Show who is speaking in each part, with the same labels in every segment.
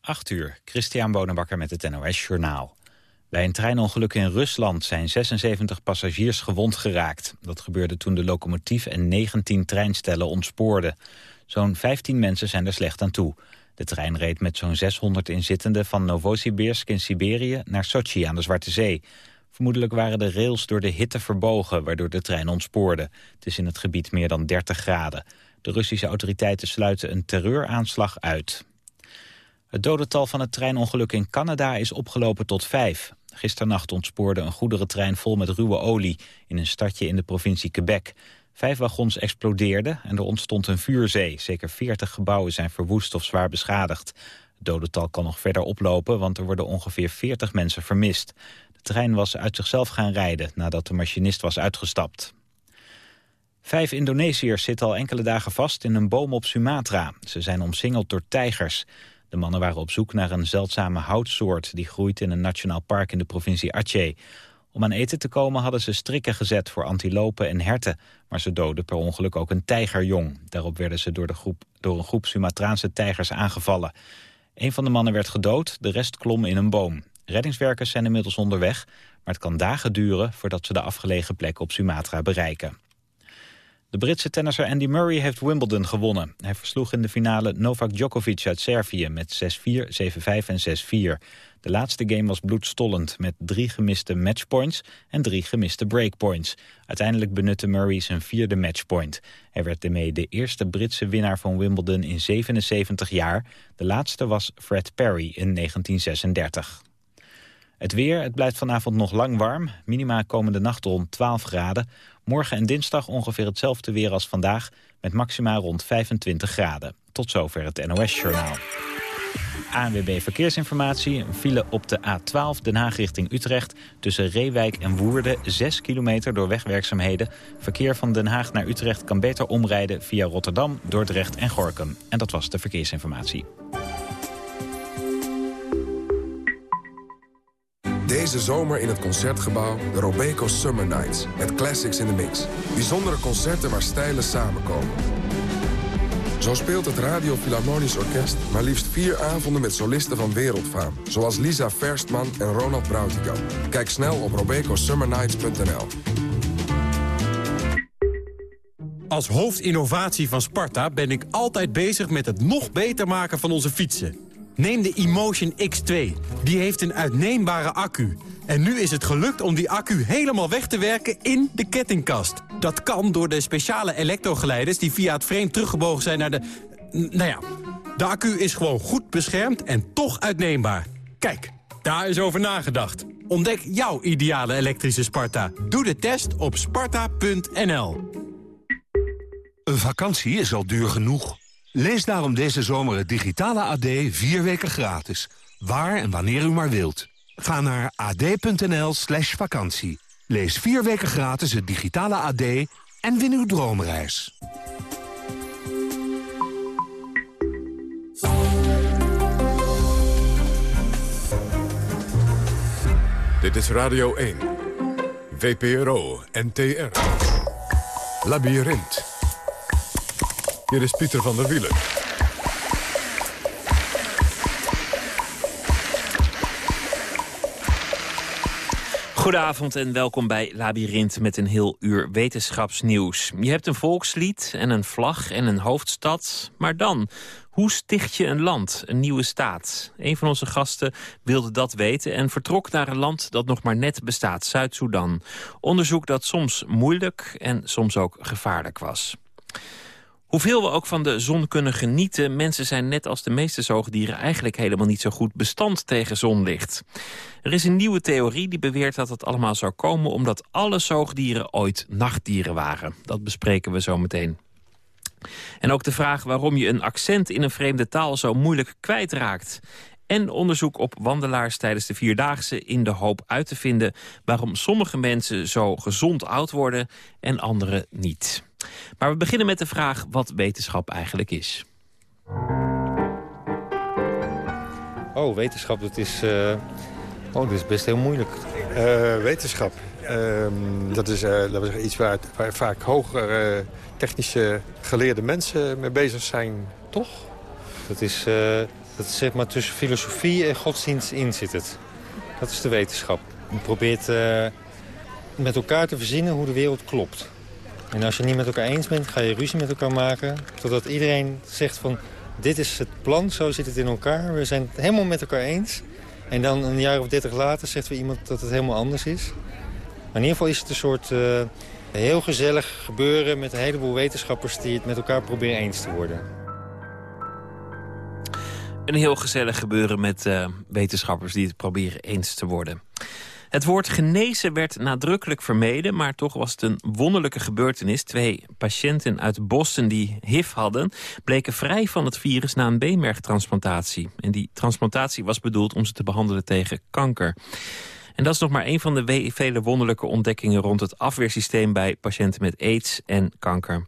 Speaker 1: 8 uur, Christian Bonenbakker met het NOS Journaal. Bij een treinongeluk in Rusland zijn 76 passagiers gewond geraakt. Dat gebeurde toen de locomotief en 19 treinstellen ontspoorden. Zo'n 15 mensen zijn er slecht aan toe. De trein reed met zo'n 600 inzittenden van Novosibirsk in Siberië naar Sochi aan de Zwarte Zee. Vermoedelijk waren de rails door de hitte verbogen, waardoor de trein ontspoorde. Het is in het gebied meer dan 30 graden. De Russische autoriteiten sluiten een terreuraanslag uit. Het dodental van het treinongeluk in Canada is opgelopen tot vijf. Gisternacht ontspoorde een goederentrein vol met ruwe olie... in een stadje in de provincie Quebec. Vijf wagons explodeerden en er ontstond een vuurzee. Zeker 40 gebouwen zijn verwoest of zwaar beschadigd. Het dodental kan nog verder oplopen, want er worden ongeveer 40 mensen vermist. De trein was uit zichzelf gaan rijden nadat de machinist was uitgestapt. Vijf Indonesiërs zitten al enkele dagen vast in een boom op Sumatra. Ze zijn omsingeld door tijgers. De mannen waren op zoek naar een zeldzame houtsoort... die groeit in een nationaal park in de provincie Aceh. Om aan eten te komen hadden ze strikken gezet voor antilopen en herten. Maar ze doden per ongeluk ook een tijgerjong. Daarop werden ze door, de groep, door een groep Sumatraanse tijgers aangevallen. Een van de mannen werd gedood, de rest klom in een boom. Reddingswerkers zijn inmiddels onderweg, maar het kan dagen duren... voordat ze de afgelegen plek op Sumatra bereiken. De Britse tennisser Andy Murray heeft Wimbledon gewonnen. Hij versloeg in de finale Novak Djokovic uit Servië met 6-4, 7-5 en 6-4. De laatste game was bloedstollend met drie gemiste matchpoints en drie gemiste breakpoints. Uiteindelijk benutte Murray zijn vierde matchpoint. Hij werd ermee de eerste Britse winnaar van Wimbledon in 77 jaar. De laatste was Fred Perry in 1936. Het weer, het blijft vanavond nog lang warm. Minima komende nacht rond 12 graden. Morgen en dinsdag ongeveer hetzelfde weer als vandaag... met maxima rond 25 graden. Tot zover het NOS-journaal. ANWB Verkeersinformatie. Een file op de A12 Den Haag richting Utrecht. Tussen Reewijk en Woerden 6 kilometer door wegwerkzaamheden. Verkeer van Den Haag naar Utrecht kan beter omrijden via Rotterdam, Dordrecht en Gorkum. En dat was de verkeersinformatie.
Speaker 2: Deze zomer in het Concertgebouw de Robeco Summer Nights. Met classics in the mix. Bijzondere concerten waar stijlen samenkomen. Zo speelt het Radio Philharmonisch Orkest maar liefst vier avonden met solisten van wereldfaam. Zoals Lisa Verstman en Ronald Brautigam. Kijk snel op robecosummernights.nl.
Speaker 3: Als hoofdinnovatie van Sparta ben ik altijd bezig met het nog beter maken van onze fietsen. Neem de Emotion X2. Die heeft een uitneembare accu. En nu is het gelukt om die accu helemaal weg te werken in de kettingkast. Dat kan door de speciale elektrogeleiders die via het frame teruggebogen zijn naar de... Nou ja, de accu is gewoon goed beschermd en toch uitneembaar. Kijk, daar is over nagedacht. Ontdek jouw ideale elektrische Sparta. Doe de test op sparta.nl.
Speaker 4: Een vakantie is al duur genoeg. Lees daarom deze zomer het digitale AD vier weken gratis. Waar en wanneer u maar wilt. Ga naar ad.nl slash vakantie. Lees vier weken gratis het digitale AD en win uw droomreis.
Speaker 5: Dit is Radio 1. VPRO NTR. Labyrinth. Hier is Pieter van der Wielen.
Speaker 6: Goedenavond en welkom bij Labyrinth met een heel uur wetenschapsnieuws. Je hebt een volkslied en een vlag en een hoofdstad. Maar dan, hoe sticht je een land, een nieuwe staat? Een van onze gasten wilde dat weten en vertrok naar een land dat nog maar net bestaat, Zuid-Soedan. Onderzoek dat soms moeilijk en soms ook gevaarlijk was. Hoeveel we ook van de zon kunnen genieten... mensen zijn net als de meeste zoogdieren... eigenlijk helemaal niet zo goed bestand tegen zonlicht. Er is een nieuwe theorie die beweert dat het allemaal zou komen... omdat alle zoogdieren ooit nachtdieren waren. Dat bespreken we zo meteen. En ook de vraag waarom je een accent in een vreemde taal... zo moeilijk kwijtraakt. En onderzoek op wandelaars tijdens de Vierdaagse... in de hoop uit te vinden waarom sommige mensen zo gezond oud worden... en anderen niet. Maar we beginnen met de vraag wat wetenschap eigenlijk is.
Speaker 7: Oh, wetenschap, dat is, uh, oh, dat is best heel moeilijk.
Speaker 8: Uh, wetenschap, uh, dat is laten we zeggen, iets waar, waar vaak hoger technische geleerde mensen mee bezig zijn, toch?
Speaker 7: Dat is Dat is zeg maar tussen filosofie en godsdienst in zit het. Dat is de wetenschap. Je probeert uh, met elkaar te verzinnen hoe de wereld klopt. En als je niet met elkaar eens bent, ga je ruzie met elkaar maken. Zodat iedereen zegt van, dit is het plan, zo zit het in elkaar. We zijn het helemaal met elkaar eens. En dan een jaar of dertig later zegt weer iemand dat het helemaal anders is. Maar in ieder geval is het een soort uh, heel gezellig gebeuren... met een heleboel wetenschappers die het met elkaar proberen eens te worden.
Speaker 6: Een heel gezellig gebeuren met uh, wetenschappers die het proberen eens te worden. Het woord genezen werd nadrukkelijk vermeden... maar toch was het een wonderlijke gebeurtenis. Twee patiënten uit Boston die HIV hadden... bleken vrij van het virus na een beenmergtransplantatie. En die transplantatie was bedoeld om ze te behandelen tegen kanker. En dat is nog maar een van de vele wonderlijke ontdekkingen... rond het afweersysteem bij patiënten met aids en kanker.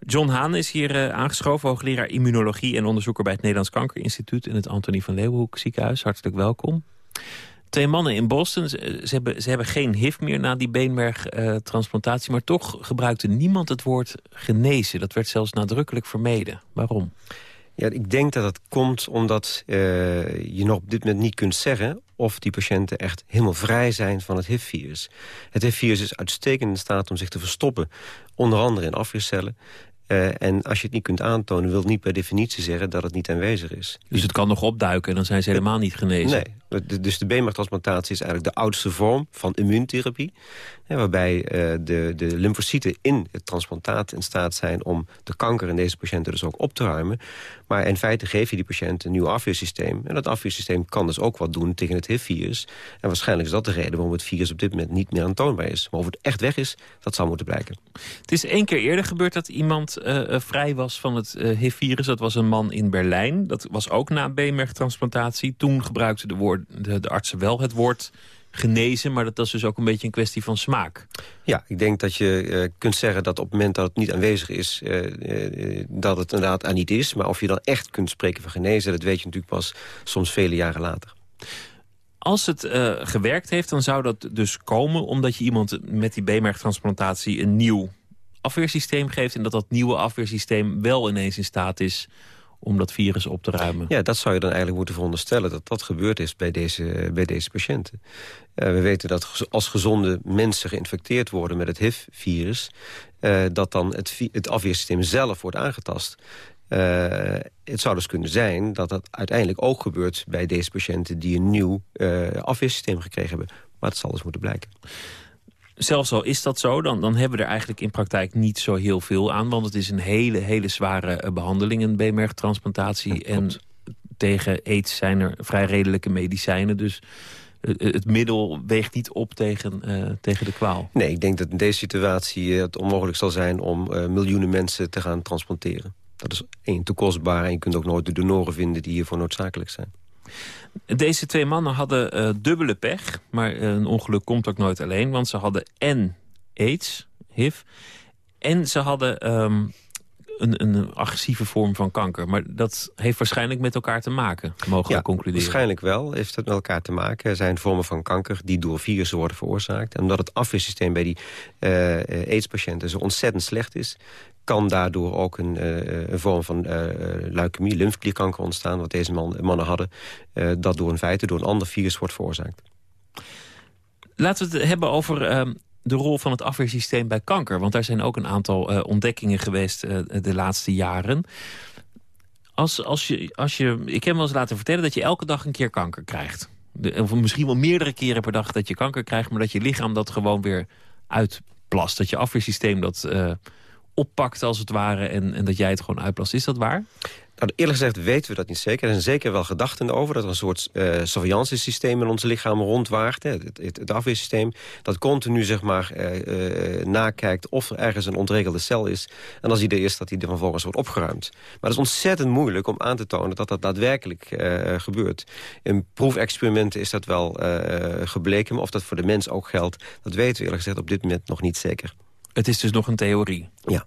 Speaker 6: John Haan is hier uh, aangeschoven, hoogleraar immunologie... en onderzoeker bij het Nederlands Kankerinstituut... in het Antonie van Leeuwenhoek ziekenhuis. Hartelijk welkom. Twee mannen in Boston, ze, hebben, ze hebben geen HIV meer na die beenmergtransplantatie... maar toch gebruikte niemand het woord genezen. Dat werd zelfs nadrukkelijk vermeden. Waarom?
Speaker 9: Ja, ik denk dat het komt omdat uh, je nog op dit moment niet kunt zeggen... of die patiënten echt helemaal vrij zijn van het HIV-virus. Het HIV-virus is uitstekend in staat om zich te verstoppen... onder andere in afweercellen. Uh, en als je het niet kunt aantonen, wil het niet per definitie zeggen dat het niet aanwezig is.
Speaker 6: Dus het kan nog opduiken en dan zijn ze helemaal niet genezen?
Speaker 9: Nee, dus de beenmergtransplantatie is eigenlijk de oudste vorm van immuuntherapie. waarbij uh, de, de lymfocyten in het transplantaat in staat zijn om de kanker in deze patiënten dus ook op te ruimen. Maar in feite geef je die patiënt een nieuw afweersysteem. En dat afweersysteem kan dus ook wat doen tegen het HIV-virus. En waarschijnlijk is dat de reden waarom het virus op dit moment niet meer aantoonbaar is. Maar of het echt weg is, dat zal moeten blijken.
Speaker 6: Het is één keer eerder gebeurd dat iemand uh, vrij was van het HIV-virus. Dat was een man in Berlijn. Dat was ook na beenmergtransplantatie. Toen gebruikten de, woord, de, de artsen wel het woord genezen, maar dat, is dus ook een beetje een kwestie van smaak.
Speaker 9: Ja, ik denk dat je uh, kunt zeggen dat op het moment dat het niet aanwezig is... Uh, uh, dat het inderdaad aan niet is. Maar of je dan echt kunt spreken van genezen... dat weet je natuurlijk pas soms vele jaren later.
Speaker 6: Als het gewerkt heeft, dan zou dat dus komen... omdat je iemand met die beenmergtransplantatie een nieuw afweersysteem geeft... en dat dat nieuwe afweersysteem wel ineens in staat is om dat virus op te ruimen.
Speaker 9: Ja, dat zou je dan eigenlijk moeten veronderstellen... dat dat gebeurd is bij deze, bij deze patiënten. Uh, we weten dat als gezonde mensen geïnfecteerd worden met het HIV-virus... Uh, dat dan het, het afweersysteem zelf wordt aangetast. Uh, het zou dus kunnen zijn dat dat uiteindelijk ook gebeurt... bij deze patiënten die een nieuw afweersysteem gekregen hebben. Maar het zal dus moeten blijken.
Speaker 6: Zelfs al is dat zo, dan, dan hebben we er eigenlijk in praktijk niet zo heel veel aan. Want het is een hele, hele zware uh, behandeling, een beenmergtransplantatie. en tegen aids zijn er vrij redelijke medicijnen. Dus uh, het middel weegt niet op tegen, uh, tegen de kwaal.
Speaker 9: Nee, ik denk dat in deze situatie het onmogelijk zal zijn... om miljoenen mensen te gaan transplanteren. Dat is één, te kostbaar en je kunt ook nooit de donoren vinden... die hiervoor noodzakelijk zijn.
Speaker 6: Deze twee mannen hadden uh, dubbele pech. Maar een ongeluk komt ook nooit alleen. Want ze hadden en aids, HIV... en ze hadden um, een, een, agressieve vorm van kanker. Maar dat heeft waarschijnlijk met elkaar te maken, mogen
Speaker 9: ja,
Speaker 6: we concluderen.
Speaker 9: waarschijnlijk wel heeft het met elkaar te maken. Er zijn vormen van kanker die door virussen worden veroorzaakt. En omdat het afweersysteem bij die uh, AIDS-patiënten zo ontzettend slecht is kan daardoor ook een, uh, een vorm van uh, leukemie, lymfeklierkanker ontstaan... wat deze man, mannen hadden, dat door in feite door een ander virus wordt veroorzaakt.
Speaker 6: Laten we het hebben over uh, de rol van het afweersysteem bij kanker. Want daar zijn ook een aantal ontdekkingen geweest de laatste jaren. Als, als je, als je, ik heb wel eens laten vertellen dat je elke dag een keer kanker krijgt. Of misschien wel meerdere keren per dag dat je kanker krijgt... maar dat je lichaam dat gewoon weer uitplast. Dat je afweersysteem dat oppakt als het ware... en, en dat jij het gewoon uitplast. Is dat waar?
Speaker 9: Nou, eerlijk gezegd weten we dat niet zeker. Er zijn zeker wel gedachten over dat er een soort uh, surveillance systeem in ons lichaam rondwaart. Hè, het, het, afweersysteem dat continu zeg maar, uh, uh, nakijkt of er ergens een ontregelde cel is. En als die er is, dat die er vervolgens wordt opgeruimd. Maar het is ontzettend moeilijk om aan te tonen dat dat daadwerkelijk gebeurt. In proefexperimenten is dat wel gebleken. Maar of dat voor de mens ook geldt, dat weten we eerlijk gezegd op dit moment nog niet zeker.
Speaker 6: Het is dus nog een theorie.
Speaker 9: Ja.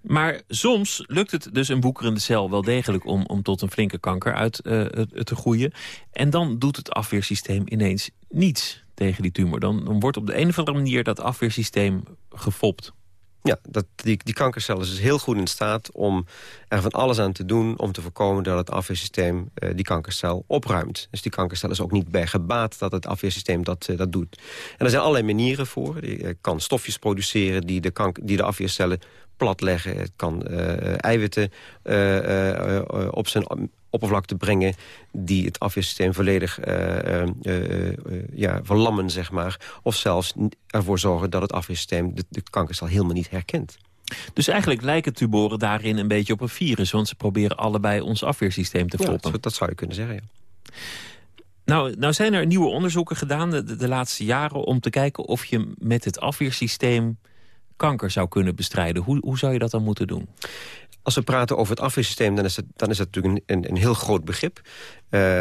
Speaker 6: Maar soms lukt het dus een boekerende cel wel degelijk... om, om tot een flinke kanker uit uh, te groeien. En dan doet het afweersysteem ineens niets tegen die tumor. Dan, dan wordt op de een of andere manier dat afweersysteem gefopt.
Speaker 9: Ja, dat, die, die kankercel is dus heel goed in staat om er van alles aan te doen... om te voorkomen dat het afweersysteem uh, die kankercel opruimt. Dus die kankercel is ook niet bij gebaat dat het afweersysteem dat, uh, dat doet. En er zijn allerlei manieren voor. Je uh, kan stofjes produceren die de, kanker, die de afweercellen platleggen. Het kan eiwitten op zijn oppervlakte brengen... die het afweersysteem volledig uh, uh, uh, ja, verlammen, zeg maar. Of zelfs ervoor zorgen dat het afweersysteem de, de kankercel helemaal niet herkent.
Speaker 6: Dus eigenlijk lijken tumoren daarin een beetje op een virus... want ze proberen allebei ons afweersysteem te foppen.
Speaker 9: Ja, dat zou je kunnen zeggen, ja.
Speaker 6: Nou, nou zijn er nieuwe onderzoeken gedaan de, de laatste jaren... om te kijken of je met het afweersysteem kanker zou kunnen bestrijden. Hoe, hoe zou je dat dan moeten doen?
Speaker 9: Als we praten over het afweersysteem, dan is het, dan is het natuurlijk een, een, heel groot begrip. Uh,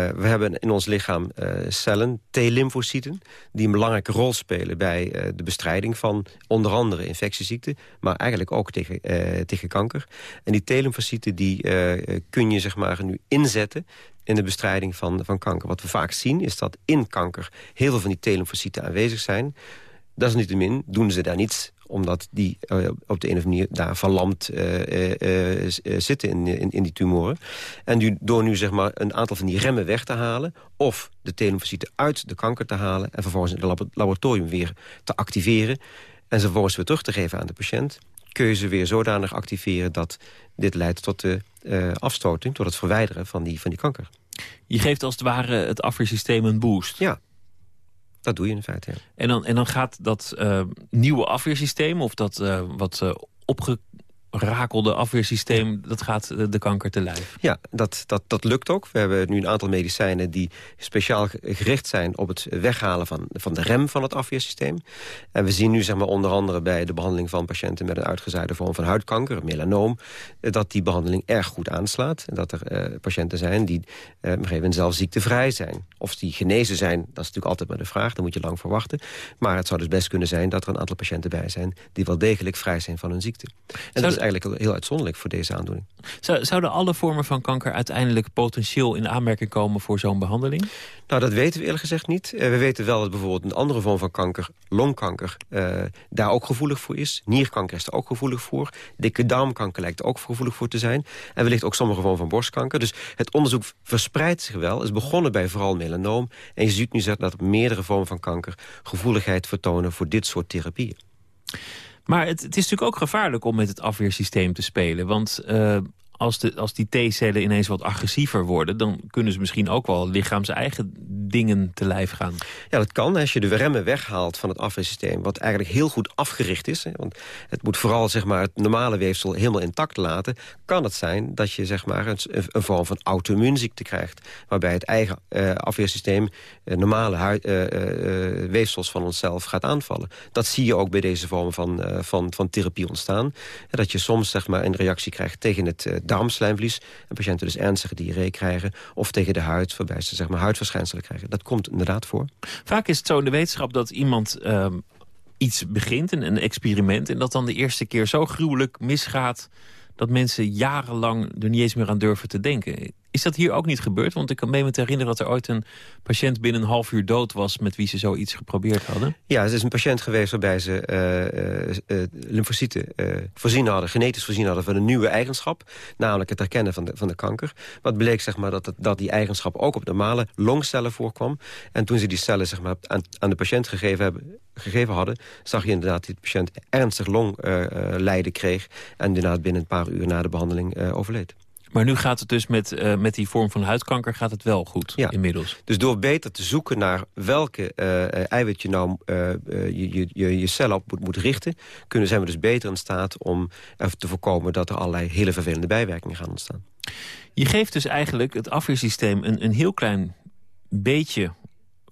Speaker 9: we hebben in ons lichaam uh, cellen, T-lymfocyten... die een belangrijke rol spelen bij uh, de bestrijding van onder andere infectieziekten... maar eigenlijk ook tegen, tegen kanker. En die T-lymfocyten die kun je zeg maar, nu inzetten in de bestrijding van, van kanker. Wat we vaak zien is dat in kanker heel veel van die T-lymfocyten aanwezig zijn... Dat is niet te min, doen ze daar niets omdat die uh, op de een of andere manier daar verlamd uh, uh, zitten in, in, in, die tumoren. En nu, door nu zeg maar een aantal van die remmen weg te halen... of de telomfocyten uit de kanker te halen... en vervolgens in het laboratorium weer te activeren... en ze vervolgens weer terug te geven aan de patiënt... kun je ze weer zodanig activeren dat dit leidt tot de afstoting... tot het verwijderen van die, van die kanker.
Speaker 6: Je geeft als het ware het afweersysteem een boost.
Speaker 9: Ja, dat doe je in feite, ja.
Speaker 6: En dan, en dan gaat dat uh, nieuwe afweersysteem... of dat uh, wat uh, opge rakelde afweersysteem, dat gaat de kanker te lijf.
Speaker 9: Ja, dat, dat, dat lukt ook. We hebben nu een aantal medicijnen die speciaal gericht zijn... op het weghalen van, van de rem van het afweersysteem. En we zien nu zeg maar, onder andere bij de behandeling van patiënten... met een uitgezaaide vorm van huidkanker, een melanoom... Eh, dat die behandeling erg goed aanslaat. En dat er uh, patiënten zijn die uh, op een gegeven moment zelf ziektevrij zijn. Of die genezen zijn, dat is natuurlijk altijd maar de vraag. Daar moet je lang voor wachten. Maar het zou dus best kunnen zijn dat er een aantal patiënten bij zijn... die wel degelijk vrij zijn van hun ziekte. En dat is eigenlijk heel uitzonderlijk voor deze aandoening.
Speaker 6: Zouden alle vormen van kanker uiteindelijk potentieel in aanmerking komen voor zo'n behandeling?
Speaker 9: Nou, dat weten we eerlijk gezegd niet. Uh, we weten wel dat bijvoorbeeld een andere vorm van kanker, longkanker, uh, daar ook gevoelig voor is. Nierkanker is er ook gevoelig voor. Dikke darmkanker lijkt er ook gevoelig voor te zijn. En wellicht ook sommige vormen van borstkanker. Dus het onderzoek verspreidt zich wel. is begonnen bij vooral melanoom. En je ziet nu dat meerdere vormen van kanker gevoeligheid vertonen voor dit soort therapieën.
Speaker 6: Maar het, het, is natuurlijk ook gevaarlijk om met het afweersysteem te spelen. Want uh, als, de, als die T-cellen ineens wat agressiever worden... dan kunnen ze misschien ook wel lichaams eigen dingen te lijf gaan.
Speaker 9: Ja, dat kan. Als je de remmen weghaalt van het afweersysteem... wat eigenlijk heel goed afgericht is... Hè, want het moet vooral zeg maar, het normale weefsel helemaal intact laten... kan het zijn dat je zeg maar, een, een vorm van auto-immuunziekte krijgt... waarbij het eigen uh, afweersysteem uh, normale uh, weefsels van onszelf gaat aanvallen. Dat zie je ook bij deze vormen van, van, van therapie ontstaan. dat je soms zeg maar, een reactie krijgt tegen het darmslijmvlies... en patiënten dus ernstige diarree krijgen... of tegen de huid, ze zeg maar, huidverschijnselen krijgen. Dat komt inderdaad voor.
Speaker 6: Vaak is het zo in de wetenschap dat iemand... Uh, iets begint, een, een experiment... en dat dan de eerste keer zo gruwelijk misgaat dat mensen jarenlang er niet eens meer aan durven te denken. Is dat hier ook niet gebeurd? Want ik kan me herinneren dat er ooit een patiënt binnen een half uur dood was... met wie ze zoiets geprobeerd hadden.
Speaker 9: Ja, het is een patiënt geweest waarbij ze uh, lymfocyten voorzien hadden... genetisch voorzien hadden van een nieuwe eigenschap. Namelijk het herkennen van de, van de kanker. Wat bleek zeg maar, dat, dat die eigenschap ook op normale longcellen voorkwam. En toen ze die cellen zeg maar, aan, aan de patiënt gegeven, hebben, gegeven hadden... zag je inderdaad dat de patiënt ernstig longlijden kreeg... en inderdaad binnen een paar uur na de behandeling overleed.
Speaker 6: Maar nu gaat het dus met, uh, met die vorm van huidkanker gaat het wel goed ja. inmiddels.
Speaker 9: Dus door beter te zoeken naar welke uh, eiwit je nou uh, je, je, je cel op moet, moet richten... kunnen zijn we dus beter in staat om te voorkomen... dat er allerlei hele vervelende bijwerkingen gaan ontstaan.
Speaker 6: Je geeft dus eigenlijk het afweersysteem een, een heel klein beetje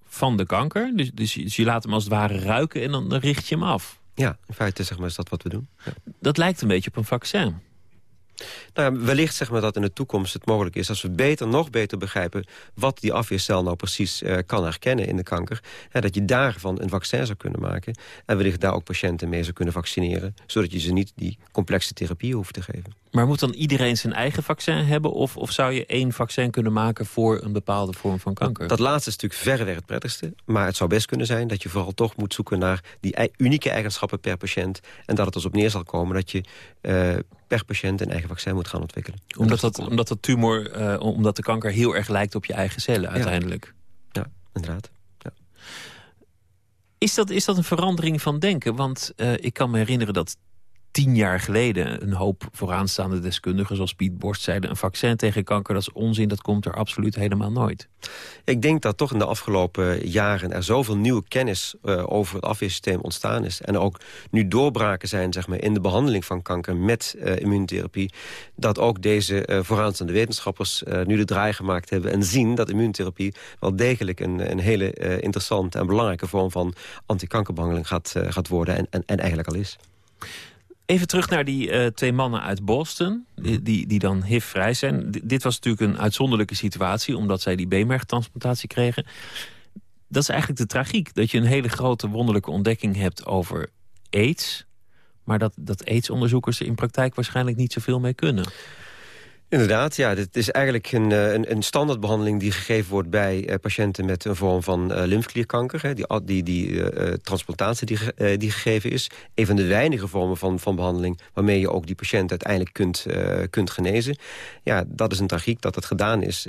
Speaker 6: van de kanker. Dus, dus, dus je laat hem als het ware ruiken en dan richt je hem af.
Speaker 9: Ja, in feite zeg maar, is dat wat we doen. Ja.
Speaker 6: Dat lijkt een beetje op een vaccin.
Speaker 9: Nou wellicht zeg maar dat in de toekomst het mogelijk is... als we beter, nog beter begrijpen wat die afweercel nou precies uh, kan herkennen in de kanker... Hè, dat je daarvan een vaccin zou kunnen maken... en wellicht daar ook patiënten mee zou kunnen vaccineren... zodat je ze niet die complexe therapie hoeft te geven.
Speaker 6: Maar moet dan iedereen zijn eigen vaccin hebben? Of, of zou je één vaccin kunnen maken voor een bepaalde vorm van kanker?
Speaker 9: Dat laatste is natuurlijk verreweg het prettigste. Maar het zou best kunnen zijn dat je vooral toch moet zoeken naar... die unieke eigenschappen per patiënt. En dat het dus op neer zal komen dat je uh, per patiënt een eigen vaccin moet gaan ontwikkelen.
Speaker 6: Omdat, dat, omdat dat tumor, uh, omdat de kanker heel erg lijkt op je eigen cellen uiteindelijk.
Speaker 9: Ja, ja inderdaad. Ja.
Speaker 6: Is, dat, is dat een verandering van denken? Want uh, ik kan me herinneren dat tien jaar geleden een hoop vooraanstaande deskundigen... zoals Piet Borst zeiden, een vaccin tegen kanker, dat is onzin... dat komt er absoluut helemaal nooit.
Speaker 9: Ik denk dat toch in de afgelopen jaren er zoveel nieuwe kennis... Uh, over het afweersysteem ontstaan is. En ook nu doorbraken zijn zeg maar, in de behandeling van kanker met uh, immuuntherapie... dat ook deze uh, vooraanstaande wetenschappers nu de draai gemaakt hebben... en zien dat immuuntherapie wel degelijk een, een hele interessante en belangrijke vorm van antikankerbehandeling gaat, gaat worden... En, en, en eigenlijk al is.
Speaker 6: Even terug naar die uh, twee mannen uit Boston, die, die, die dan HIV-vrij zijn. D dit was natuurlijk een uitzonderlijke situatie... omdat zij die beenmergtransplantatie kregen. Dat is eigenlijk de tragiek. Dat je een hele grote wonderlijke ontdekking hebt over aids... maar dat, dat aids-onderzoekers in praktijk waarschijnlijk niet zoveel mee kunnen.
Speaker 9: Inderdaad, ja. Dit is eigenlijk een, eh, een, een standaardbehandeling die gegeven wordt bij uh, patiënten met een vorm van uh, lymfeklierkanker. Hè, die die, die transplantatie die, die gegeven is. Een van de weinige vormen van, van behandeling waarmee je ook die patiënt uiteindelijk kunt, kunt genezen. Ja, dat is een tragiek dat het gedaan is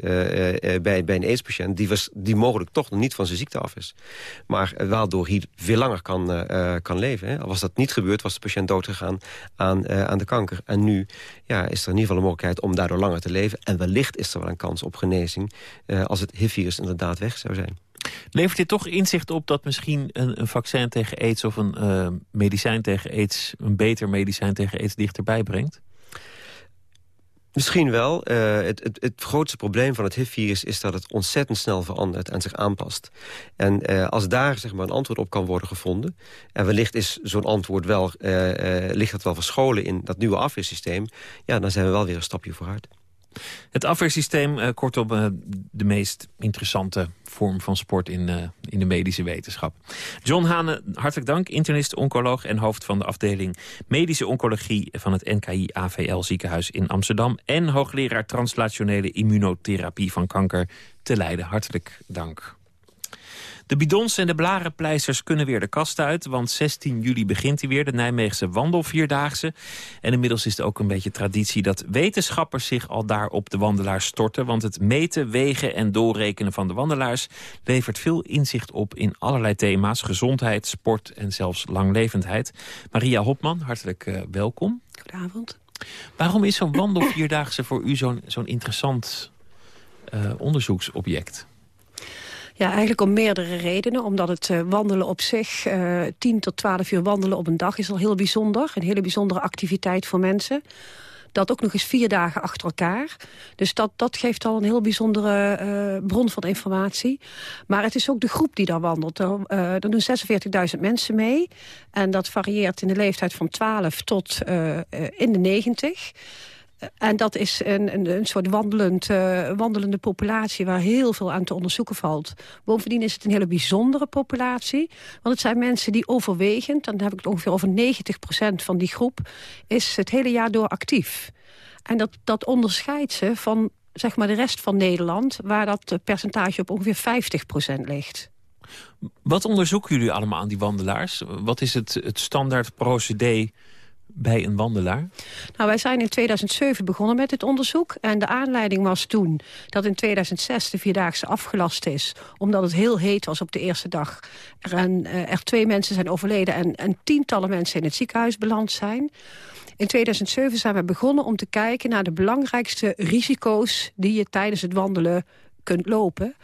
Speaker 9: bij, bij een AIDS-patiënt die, was, die mogelijk toch nog niet van zijn ziekte af is. Maar waardoor hij veel langer kan, kan leven. Hè. Was dat niet gebeurd, was de patiënt doodgegaan aan, aan de kanker. En nu ja, is er in ieder geval een mogelijkheid om daardoor langer te leven. En wellicht is er wel een kans op genezing uh, als het HIV-virus inderdaad weg zou zijn.
Speaker 6: Levert dit toch inzicht op dat misschien een, een vaccin tegen aids... of een uh, medicijn tegen aids, een beter medicijn tegen aids dichterbij brengt?
Speaker 9: Misschien wel. Uh, het, het, het, grootste probleem van het HIV-virus is dat het ontzettend snel verandert en zich aanpast. En uh, als daar zeg maar, een antwoord op kan worden gevonden... en wellicht is zo'n antwoord wel, uh, ligt het wel verscholen in dat nieuwe afweersysteem... ja, dan zijn we wel weer een stapje vooruit.
Speaker 6: Het afweersysteem, uh, kortom uh, de meest interessante vorm van sport in, uh, in de medische wetenschap. John Hane, hartelijk dank. Internist, oncoloog en hoofd van de afdeling medische oncologie van het NKI AVL ziekenhuis in Amsterdam. En hoogleraar translationele immunotherapie van kanker te Leiden. Hartelijk dank. De bidons en de blarenpleisters kunnen weer de kast uit... want 16 juli begint hij weer, de Nijmeegse wandelvierdaagse. En inmiddels is het ook een beetje traditie... dat wetenschappers zich al daar op de wandelaars storten... want het meten, wegen en doorrekenen van de wandelaars... levert veel inzicht op in allerlei thema's... gezondheid, sport en zelfs langlevendheid. Maria Hopman, hartelijk uh, welkom.
Speaker 10: Goedenavond.
Speaker 6: Waarom is zo'n wandelvierdaagse voor u zo'n zo'n interessant uh, onderzoeksobject?
Speaker 10: Ja, eigenlijk om meerdere redenen. Omdat het uh, wandelen op zich, uh, 10 tot 12 uur wandelen op een dag... is al heel bijzonder. Een hele bijzondere activiteit voor mensen. Dat ook nog eens vier dagen achter elkaar. Dus dat, dat geeft al een heel bijzondere uh, bron van informatie. Maar het is ook de groep die daar wandelt. Er, er doen 46.000 mensen mee. En dat varieert in de leeftijd van 12 tot in de 90. En dat is een, een, een soort wandelend, uh, wandelende populatie... waar heel veel aan te onderzoeken valt. Bovendien is het een hele bijzondere populatie. Want het zijn mensen die overwegend... dan heb ik het ongeveer over 90% van die groep... is het hele jaar door actief. En dat, dat onderscheidt ze van zeg maar, de rest van Nederland... waar dat percentage op ongeveer 50% ligt.
Speaker 6: Wat onderzoeken jullie allemaal aan die wandelaars? Wat is het, het standaard procedé bij een wandelaar?
Speaker 10: Nou, wij zijn in 2007 begonnen met dit onderzoek. En de aanleiding was toen dat in 2006 de Vierdaagse afgelast is. Omdat het heel heet was op de eerste dag. Er, en, uh, er twee mensen zijn overleden en, en tientallen mensen in het ziekenhuis beland zijn. In 2007 zijn we begonnen om te kijken naar de belangrijkste risico's... die je tijdens het wandelen kunt lopen.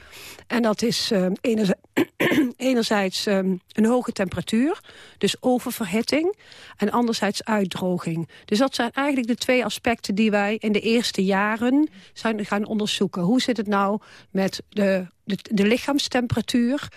Speaker 10: En dat is uh, enerzijds, um, een hoge temperatuur, dus oververhitting... en anderzijds uitdroging. Dus dat zijn eigenlijk de twee aspecten die wij in de eerste jaren zijn gaan onderzoeken. Hoe zit het nou met de, de lichaamstemperatuur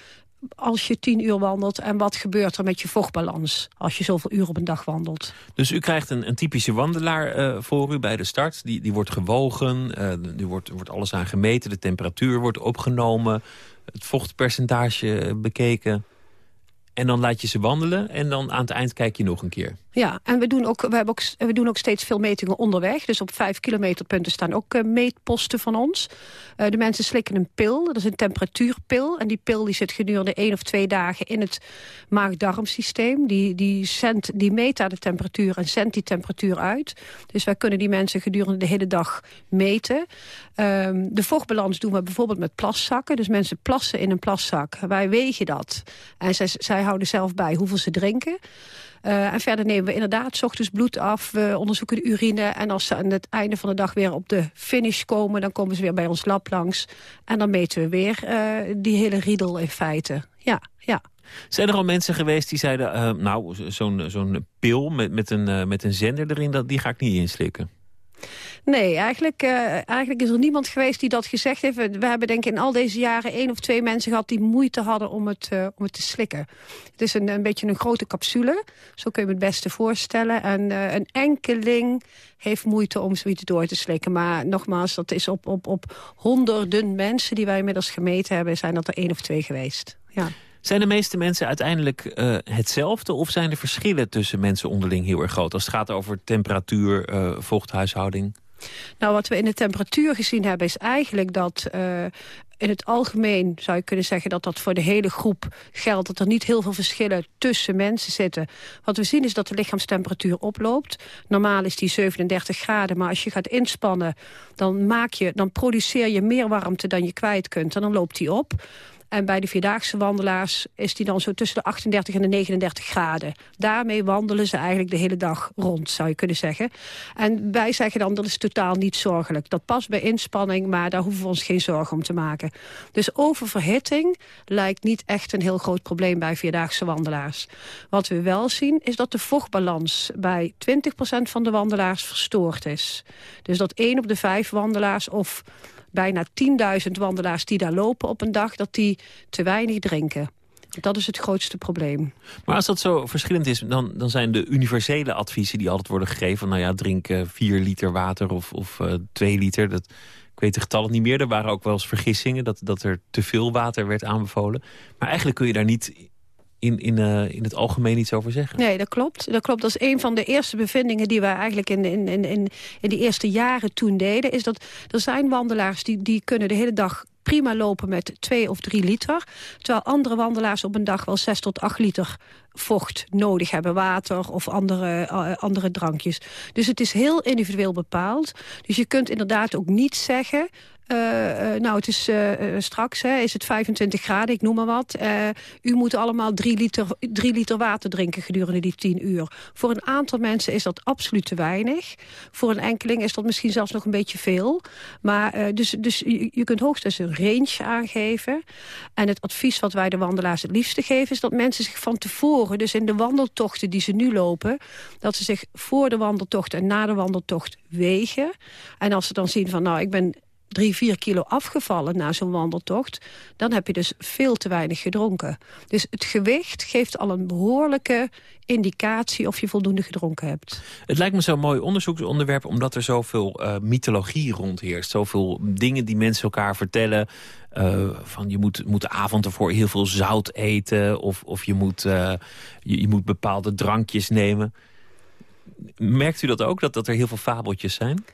Speaker 10: als je tien uur wandelt... en wat gebeurt er met je vochtbalans als je zoveel uur op een dag wandelt.
Speaker 6: Dus u krijgt een, een typische wandelaar uh, voor u bij de start. Die, die wordt gewogen, uh, er wordt, wordt alles aan gemeten. De temperatuur wordt opgenomen, het vochtpercentage bekeken. En dan laat je ze wandelen en dan aan het eind kijk je nog een keer.
Speaker 10: Ja, en we doen, ook, we, hebben ook, we doen ook steeds veel metingen onderweg. Dus op vijf kilometerpunten staan ook uh, meetposten van ons. Uh, de mensen slikken een pil, dat is een temperatuurpil. En die pil die zit gedurende één of twee dagen in het maag-darmsysteem. Die, die, zendt, die meet daar de temperatuur en zendt die temperatuur uit. Dus wij kunnen die mensen gedurende de hele dag meten. Um, de vochtbalans doen we bijvoorbeeld met plaszakken. Dus mensen plassen in een plaszak. Wij wegen dat. En zij, zij houden zelf bij hoeveel ze drinken. Uh, en verder nemen we inderdaad ochtends bloed af. We onderzoeken de urine. En als ze aan het einde van de dag weer op de finish komen... dan komen ze weer bij ons lab langs. En dan meten we weer uh, die hele riedel in feite. Ja, ja.
Speaker 6: Zijn er al mensen geweest die zeiden... Uh, nou, zo'n zo'n pil met, met, een, met een zender erin, dat, die ga ik niet inslikken?
Speaker 10: Nee, eigenlijk, uh, eigenlijk is er niemand geweest die dat gezegd heeft. We hebben denk ik in al deze jaren één of twee mensen gehad... die moeite hadden om het, uh, om het te slikken. Het is een, een beetje een grote capsule. Zo kun je het beste voorstellen. En uh, een enkeling heeft moeite om zoiets door te slikken. Maar nogmaals, dat is op, op, op honderden mensen... die wij inmiddels gemeten hebben, zijn dat er één of twee geweest. Ja.
Speaker 6: Zijn de meeste mensen uiteindelijk uh, hetzelfde... of zijn de verschillen tussen mensen onderling heel erg groot... als het gaat over temperatuur, uh, vochthuishouding?
Speaker 10: Nou, wat we in de temperatuur gezien hebben is eigenlijk dat... Uh, in het algemeen zou je kunnen zeggen dat dat voor de hele groep geldt. Dat er niet heel veel verschillen tussen mensen zitten. Wat we zien is dat de lichaamstemperatuur oploopt. Normaal is die 37 graden, maar als je gaat inspannen... dan, maak je, dan produceer je meer warmte dan je kwijt kunt. En dan loopt die op. En bij de Vierdaagse wandelaars is die dan zo tussen de 38 en de 39 graden. Daarmee wandelen ze eigenlijk de hele dag rond, zou je kunnen zeggen. En wij zeggen dan, dat is totaal niet zorgelijk. Dat past bij inspanning, maar daar hoeven we ons geen zorgen om te maken. Dus oververhitting lijkt niet echt een heel groot probleem bij Vierdaagse wandelaars. Wat we wel zien, is dat de vochtbalans bij 20% van de wandelaars verstoord is. Dus dat 1 op de 5 wandelaars of bijna 10.000 wandelaars die daar lopen op een dag... dat die te weinig drinken. Dat is het grootste probleem.
Speaker 6: Maar als dat zo verschillend is, dan, dan zijn de universele adviezen... die altijd worden gegeven, nou ja, drink uh, 4 liter water of, of uh, 2 liter... Dat, ik weet de getallen niet meer. Er waren ook wel eens vergissingen dat, dat er te veel water werd aanbevolen. Maar eigenlijk kun je daar niet in, in, uh, in het algemeen iets over zeggen.
Speaker 10: Nee, dat klopt. Dat klopt. Dat is een van de eerste bevindingen die we eigenlijk in, in, in, in, de eerste jaren toen deden. Is dat er zijn wandelaars die, die kunnen de hele dag prima lopen met 2 of 3 liter. Terwijl andere wandelaars op een dag wel 6 tot 8 liter vocht nodig hebben. Water of andere, uh, andere drankjes. Dus het is heel individueel bepaald. Dus je kunt inderdaad ook niet zeggen... Uh, uh, nou, het is uh, straks, hè, is het 25 graden, ik noem maar wat. u moet allemaal drie liter, drie liter water drinken gedurende die 10 uur. Voor een aantal mensen is dat absoluut te weinig. Voor een enkeling is dat misschien zelfs nog een beetje veel. Maar dus, dus je, je kunt hoogstens een range aangeven. En het advies wat wij de wandelaars het liefste geven... is dat mensen zich van tevoren, dus in de wandeltochten die ze nu lopen... dat ze zich voor de wandeltocht en na de wandeltocht wegen. En als ze dan zien van, nou, ik ben drie, vier kilo afgevallen na zo'n wandeltocht... dan heb je dus veel te weinig gedronken. Dus het gewicht geeft al een behoorlijke indicatie of je voldoende gedronken hebt.
Speaker 6: Het lijkt me zo'n mooi onderzoeksonderwerp... omdat er zoveel uh, mythologie rondheerst. Zoveel dingen die mensen elkaar vertellen... Uh, van je moet, moet de avond ervoor heel veel zout eten... of, of je, moet, uh, je, je moet bepaalde drankjes nemen. Merkt u dat ook, dat, dat er heel veel fabeltjes zijn?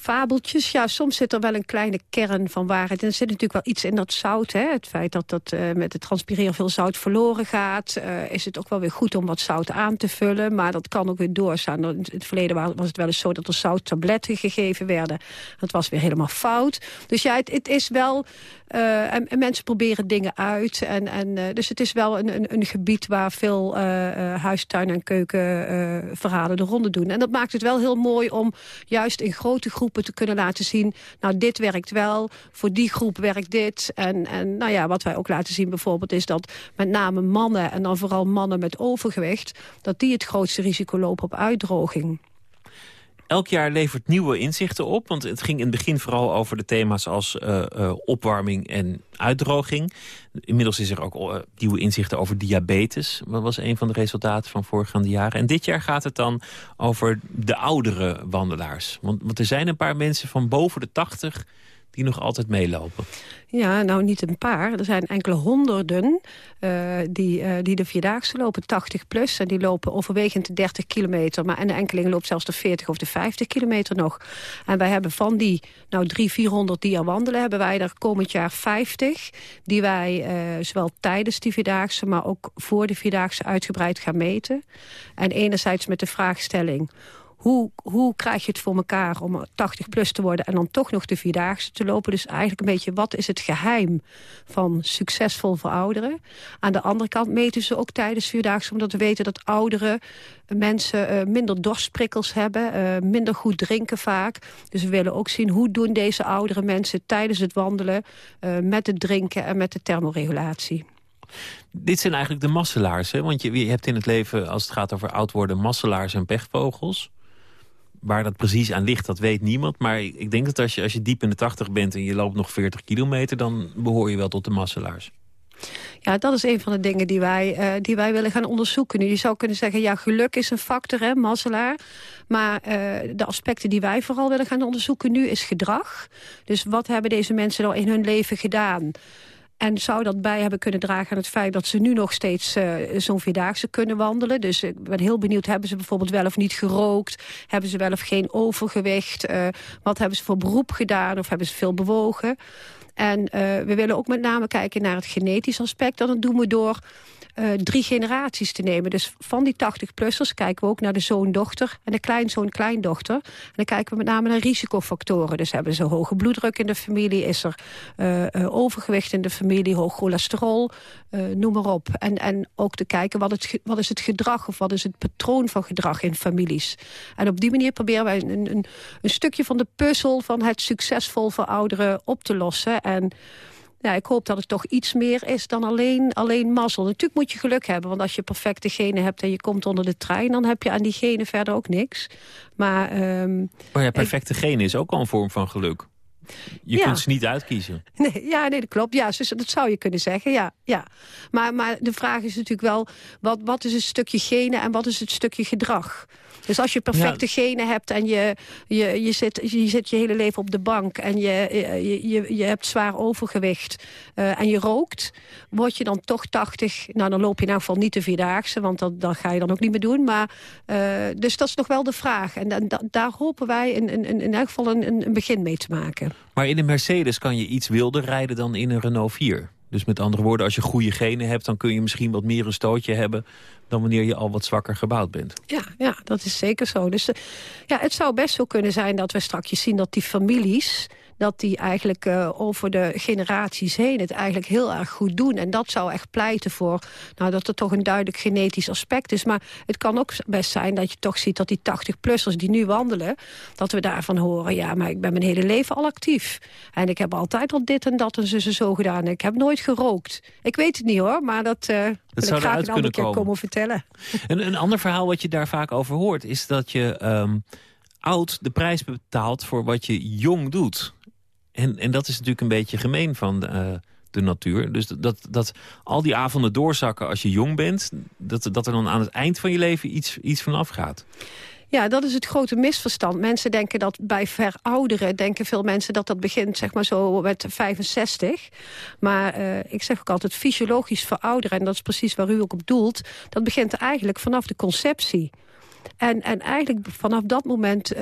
Speaker 10: Fabeltjes. Ja, soms zit er wel een kleine kern van waarheid. En er zit natuurlijk wel iets in dat zout. Hè? Het feit dat, dat uh, met het transpireren veel zout verloren gaat. Uh, is het ook wel weer goed om wat zout aan te vullen. Maar dat kan ook weer doorstaan. In het verleden was het wel eens zo dat er zouttabletten gegeven werden. Dat was weer helemaal fout. Dus ja, het is wel... Uh, en, en, mensen proberen dingen uit. En, en, dus het is wel een, een, een gebied waar veel huistuin- en keukenverhalen de ronde doen. En dat maakt het wel heel mooi om juist in grote groepen te kunnen laten zien... nou, dit werkt wel, voor die groep werkt dit. En, en nou ja, wat wij ook laten zien bijvoorbeeld is dat met name mannen... en dan vooral mannen met overgewicht... dat die het grootste risico lopen op uitdroging
Speaker 6: elk jaar levert nieuwe inzichten op. Want het ging in het begin vooral over de thema's als uh, uh, opwarming en uitdroging. Inmiddels is er ook uh, nieuwe inzichten over diabetes. Dat was een van de resultaten van voorgaande jaren. En dit jaar gaat het dan over de oudere wandelaars. Want, want er zijn een paar mensen van boven de 80 die nog altijd meelopen?
Speaker 10: Ja, nou niet een paar. Er zijn enkele honderden uh, die, uh, die de Vierdaagse lopen, 80 plus. En die lopen overwegend de 30 kilometer. Maar en de enkeling loopt zelfs de 40 of de 50 kilometer nog. En wij hebben van die nou 300, 400 die al wandelen... hebben wij er komend jaar 50 die wij uh, zowel tijdens die Vierdaagse... maar ook voor de Vierdaagse uitgebreid gaan meten. En enerzijds met de vraagstelling hoe, hoe krijg je het voor elkaar om 80 plus te worden... en dan toch nog de Vierdaagse te lopen? Dus eigenlijk een beetje, wat is het geheim van succesvol verouderen? Aan de andere kant meten ze ook tijdens Vierdaagse... omdat we weten dat oudere mensen uh, minder dorstprikkels hebben... Uh, minder goed drinken vaak. Dus we willen ook zien hoe doen deze oudere mensen tijdens het wandelen... Uh, met het drinken en met de thermoregulatie.
Speaker 6: Dit zijn eigenlijk de masselaars, hè? Want je, je hebt in het leven, als het gaat over oud worden... masselaars en pechvogels. Waar dat precies aan ligt, dat weet niemand. Maar ik denk dat als je, als je diep in de 80 bent en je loopt nog 40 kilometer... dan behoor je wel tot de masselaars.
Speaker 10: Ja, dat is een van de dingen die wij, uh, die wij willen gaan onderzoeken. Nu, je zou kunnen zeggen, ja, geluk is een factor, hè, mazzelaar. Maar uh, de aspecten die wij vooral willen gaan onderzoeken nu is gedrag. Dus wat hebben deze mensen nou in hun leven gedaan... En zou dat bij hebben kunnen dragen aan het feit dat ze nu nog steeds uh, zo'n vierdaagse kunnen wandelen. Dus ik ben heel benieuwd, hebben ze bijvoorbeeld wel of niet gerookt? Hebben ze wel of geen overgewicht? Uh, wat hebben ze voor beroep gedaan? Of hebben ze veel bewogen? En uh, we willen ook met name kijken naar het genetisch aspect. En dat doen we door uh, drie generaties te nemen. Dus van die 80-plussers kijken we ook naar de zoon-dochter en de kleinzoon-kleindochter. En dan kijken we met name naar risicofactoren. Dus hebben ze hoge bloeddruk in de familie, is er uh, uh, overgewicht in de familie, hoog cholesterol, noem maar op. En, en ook te kijken wat, het, wat is het gedrag of wat is het patroon van gedrag in families. En op die manier proberen wij een, een, een stukje van de puzzel van het succesvol verouderen op te lossen. En ja, ik hoop dat het toch iets meer is dan alleen, alleen mazzel. Natuurlijk moet je geluk hebben, want als je perfecte genen hebt... en je komt onder de trein, dan heb je aan die genen verder ook niks. Maar, um,
Speaker 6: maar ja, perfecte ik... genen is ook al een vorm van geluk. Je ja. kunt ze niet uitkiezen.
Speaker 10: Nee, ja, nee, dat klopt. Ja, dus dat zou je kunnen zeggen, ja. ja. Maar, maar de vraag is natuurlijk wel, wat, wat is het stukje genen en wat is het stukje gedrag? Dus als je perfecte ja. genen hebt en je, je, je, zit, je zit je hele leven op de bank... en je, je, je, je hebt zwaar overgewicht uh, en je rookt... word je dan toch 80... Nou, dan loop je in ieder geval niet de Vierdaagse... want dat, dat ga je dan ook niet meer doen. Maar, uh, dus dat is nog wel de vraag. En, en da, daar hopen wij in, in, in elk geval een, een begin mee te maken.
Speaker 6: Maar in een Mercedes kan je iets wilder rijden dan in een Renault 4? Dus met andere woorden, als je goede genen hebt... dan kun je misschien wat meer een stootje hebben... dan wanneer je al wat zwakker gebouwd bent.
Speaker 10: Ja, ja dat is zeker zo. Dus uh, ja, het zou best zo kunnen zijn dat we straks zien dat die families dat die eigenlijk uh, over de generaties heen het eigenlijk heel erg goed doen. En dat zou echt pleiten voor nou, dat er toch een duidelijk genetisch aspect is. Maar het kan ook best zijn dat je toch ziet dat die 80-plussers die nu wandelen... dat we daarvan horen, ja, maar ik ben mijn hele leven al actief. En ik heb altijd al dit en dat en zo, zo gedaan. Ik heb nooit gerookt. Ik weet het niet hoor, maar dat... Uh, dat zou ik graag een andere keer komen vertellen.
Speaker 6: Een, een ander verhaal wat je daar vaak over hoort... is dat je um, oud de prijs betaalt voor wat je jong doet. En, en dat is natuurlijk een beetje gemeen van de, uh, de natuur. Dus dat, dat al die avonden doorzakken als je jong bent... dat, dat er dan aan het eind van je leven iets, iets vanaf gaat.
Speaker 10: Ja, dat is het grote misverstand. Mensen denken dat bij verouderen... denken veel mensen dat dat begint zeg maar zo met 65. Maar uh, ik zeg ook altijd fysiologisch verouderen... en dat is precies waar u ook op doelt... dat begint eigenlijk vanaf de conceptie. En, en eigenlijk vanaf dat moment uh,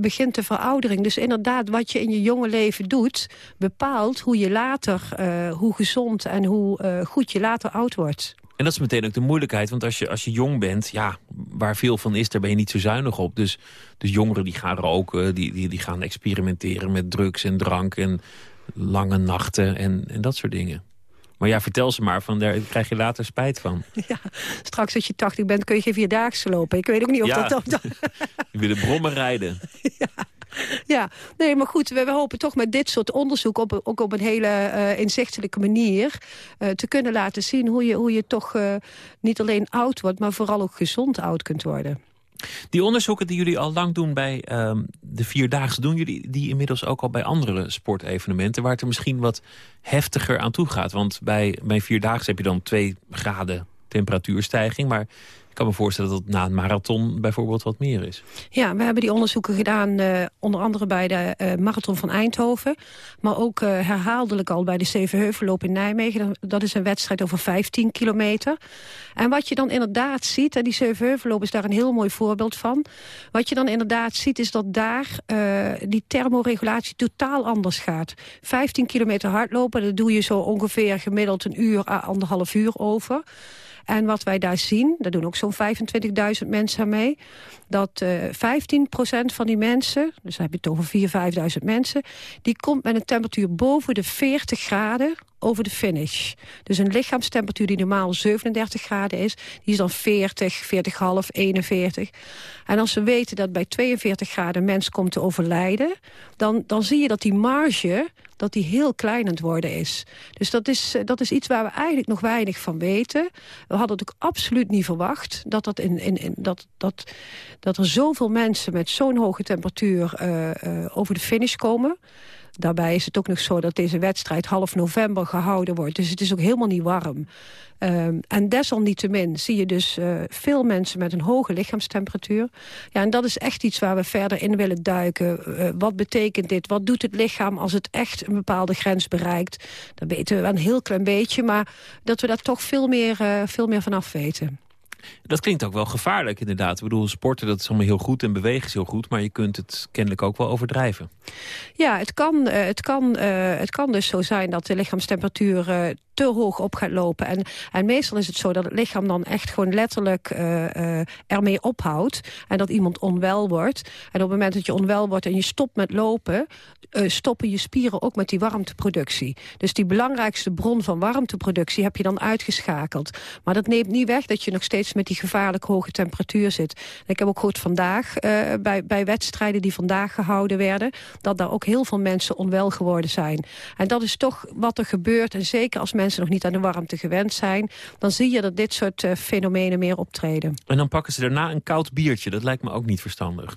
Speaker 10: begint de veroudering. Dus inderdaad, wat je in je jonge leven doet... bepaalt hoe je later, uh, hoe gezond en hoe uh, goed je later oud wordt.
Speaker 6: En dat is meteen ook de moeilijkheid. Want als je, als je jong bent, ja, waar veel van is, daar ben je niet zo zuinig op. Dus, dus jongeren die gaan roken, die, die, die gaan experimenteren met drugs en drank... en lange nachten en, en dat soort dingen. Maar ja, vertel ze maar, van daar krijg je later spijt van.
Speaker 10: Ja, straks als je 80 bent kun je geen vierdaagse lopen. Ik weet ook niet of
Speaker 6: ja.
Speaker 10: dat...
Speaker 6: je wil de brommen rijden.
Speaker 10: Ja. Ja, nee, maar goed, we, we, hopen toch met dit soort onderzoek... op, ook op een hele uh, inzichtelijke manier uh, te kunnen laten zien... hoe je, hoe je toch uh, niet alleen oud wordt, maar vooral ook gezond oud kunt worden.
Speaker 6: Die onderzoeken die jullie al lang doen bij um, de Vierdaagse... doen jullie die inmiddels ook al bij andere sportevenementen... waar het er misschien wat heftiger aan toe gaat? Want bij, bij Vierdaagse heb je dan twee graden temperatuurstijging... maar Ik kan me voorstellen dat na een marathon bijvoorbeeld wat meer is.
Speaker 10: Ja, we hebben die onderzoeken gedaan, uh, onder andere bij de uh, Marathon van Eindhoven. Maar ook uh, herhaaldelijk al bij de Zevenheuvelloop in Nijmegen. Dat is een wedstrijd over 15 kilometer. En wat je dan inderdaad ziet, en die Zevenheuvelloop is daar een heel mooi voorbeeld van. Wat je dan inderdaad ziet is dat daar die thermoregulatie totaal anders gaat. 15 kilometer hardlopen, dat doe je zo ongeveer gemiddeld een uur anderhalf uur over. En wat wij daar zien, daar doen ook zo'n 25.000 mensen mee... dat uh, eh, 15% van die mensen, dus dan heb je het over 4.000, 5.000 mensen... die komt met een temperatuur boven de 40 graden over de finish. Dus een lichaamstemperatuur die normaal 37 graden is... die is dan 40, 40,5, 41. En als we weten dat bij 42 graden een mens komt te overlijden... dan, dan zie je dat die marge dat die heel klein aan het worden is. Dus dat is, eh, dat is iets waar we eigenlijk nog weinig van weten. We hadden het ook absoluut niet verwacht... dat, dat, in, in, dat, dat, dat er zoveel mensen met zo'n hoge temperatuur uh, uh, over de finish komen... Daarbij is het ook nog zo dat deze wedstrijd half november gehouden wordt. Dus het is ook helemaal niet warm. Um, en desalniettemin zie je dus uh, veel mensen met een hoge lichaamstemperatuur. Ja, en dat is echt iets waar we verder in willen duiken. Uh, wat betekent dit? Wat doet het lichaam als het echt een bepaalde grens bereikt? Dat weten we wel een heel klein beetje, maar dat we daar toch veel meer, uh, veel meer vanaf weten.
Speaker 6: Dat klinkt ook wel gevaarlijk inderdaad. Ik bedoel, sporten dat is allemaal heel goed en bewegen is heel goed... maar je kunt het kennelijk ook wel overdrijven.
Speaker 10: Ja, het kan, uh, het kan, uh, het kan dus zo zijn dat de lichaamstemperatuur... Uh, te hoog op gaat lopen. En, en meestal is het zo dat het lichaam dan echt gewoon letterlijk ermee ophoudt. En dat iemand onwel wordt. En op het moment dat je onwel wordt en je stopt met lopen... Stoppen je spieren ook met die warmteproductie. Dus die belangrijkste bron van warmteproductie heb je dan uitgeschakeld. Maar dat neemt niet weg dat je nog steeds met die gevaarlijk hoge temperatuur zit. Ik heb ook gehoord vandaag, bij, bij wedstrijden die vandaag gehouden werden... dat daar ook heel veel mensen onwel geworden zijn. En dat is toch wat er gebeurt. En zeker als mensen nog niet aan de warmte gewend zijn... dan zie je dat dit soort uh, fenomenen meer optreden.
Speaker 6: En dan pakken ze daarna een koud biertje. Dat lijkt me ook niet verstandig.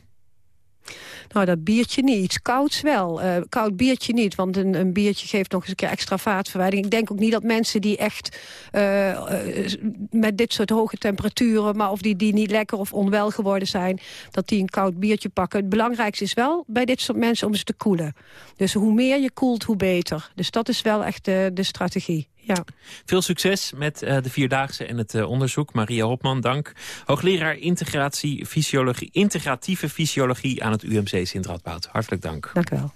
Speaker 10: Nou, dat biertje niet. Kouds wel. Uh, koud biertje niet, want een, een, biertje geeft nog eens een keer extra vaatverwijding. Ik denk ook niet dat mensen die echt uh, uh, met dit soort hoge temperaturen... maar of die, die niet lekker of onwel geworden zijn... dat die een koud biertje pakken. Het belangrijkste is wel bij dit soort mensen om ze te koelen. Dus hoe meer je koelt, hoe beter. Dus dat is wel echt de strategie. Ja.
Speaker 6: Veel succes met uh, de Vierdaagse en het uh, onderzoek. Maria Hopman, dank. Hoogleraar integratie, fysiologie, integratieve fysiologie aan het UMC Sint-Radboud. Hartelijk dank.
Speaker 10: Dank u wel.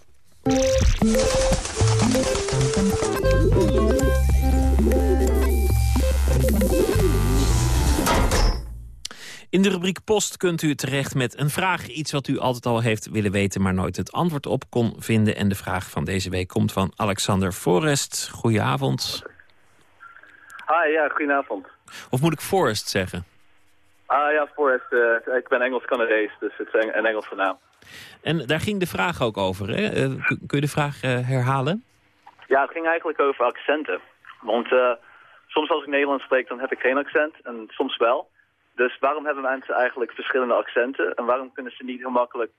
Speaker 6: In de rubriek Post kunt u terecht met een vraag. Iets wat u altijd al heeft willen weten, maar nooit het antwoord op kon vinden. En de vraag van deze week komt van Alexander Forrest. Goedenavond.
Speaker 11: Hi, ja, goedenavond.
Speaker 6: Of moet ik Forrest zeggen?
Speaker 11: Ah ja, Forrest. Uh, ik ben Engels-Canadees, dus het is een Engelse naam.
Speaker 6: En daar ging de vraag ook over, hè? Uh, kun je de vraag uh, herhalen?
Speaker 11: Ja, het ging eigenlijk over accenten. Want soms als ik Nederlands spreek, dan heb ik geen accent. En soms wel. Dus waarom hebben mensen eigenlijk verschillende accenten? En waarom kunnen ze niet heel makkelijk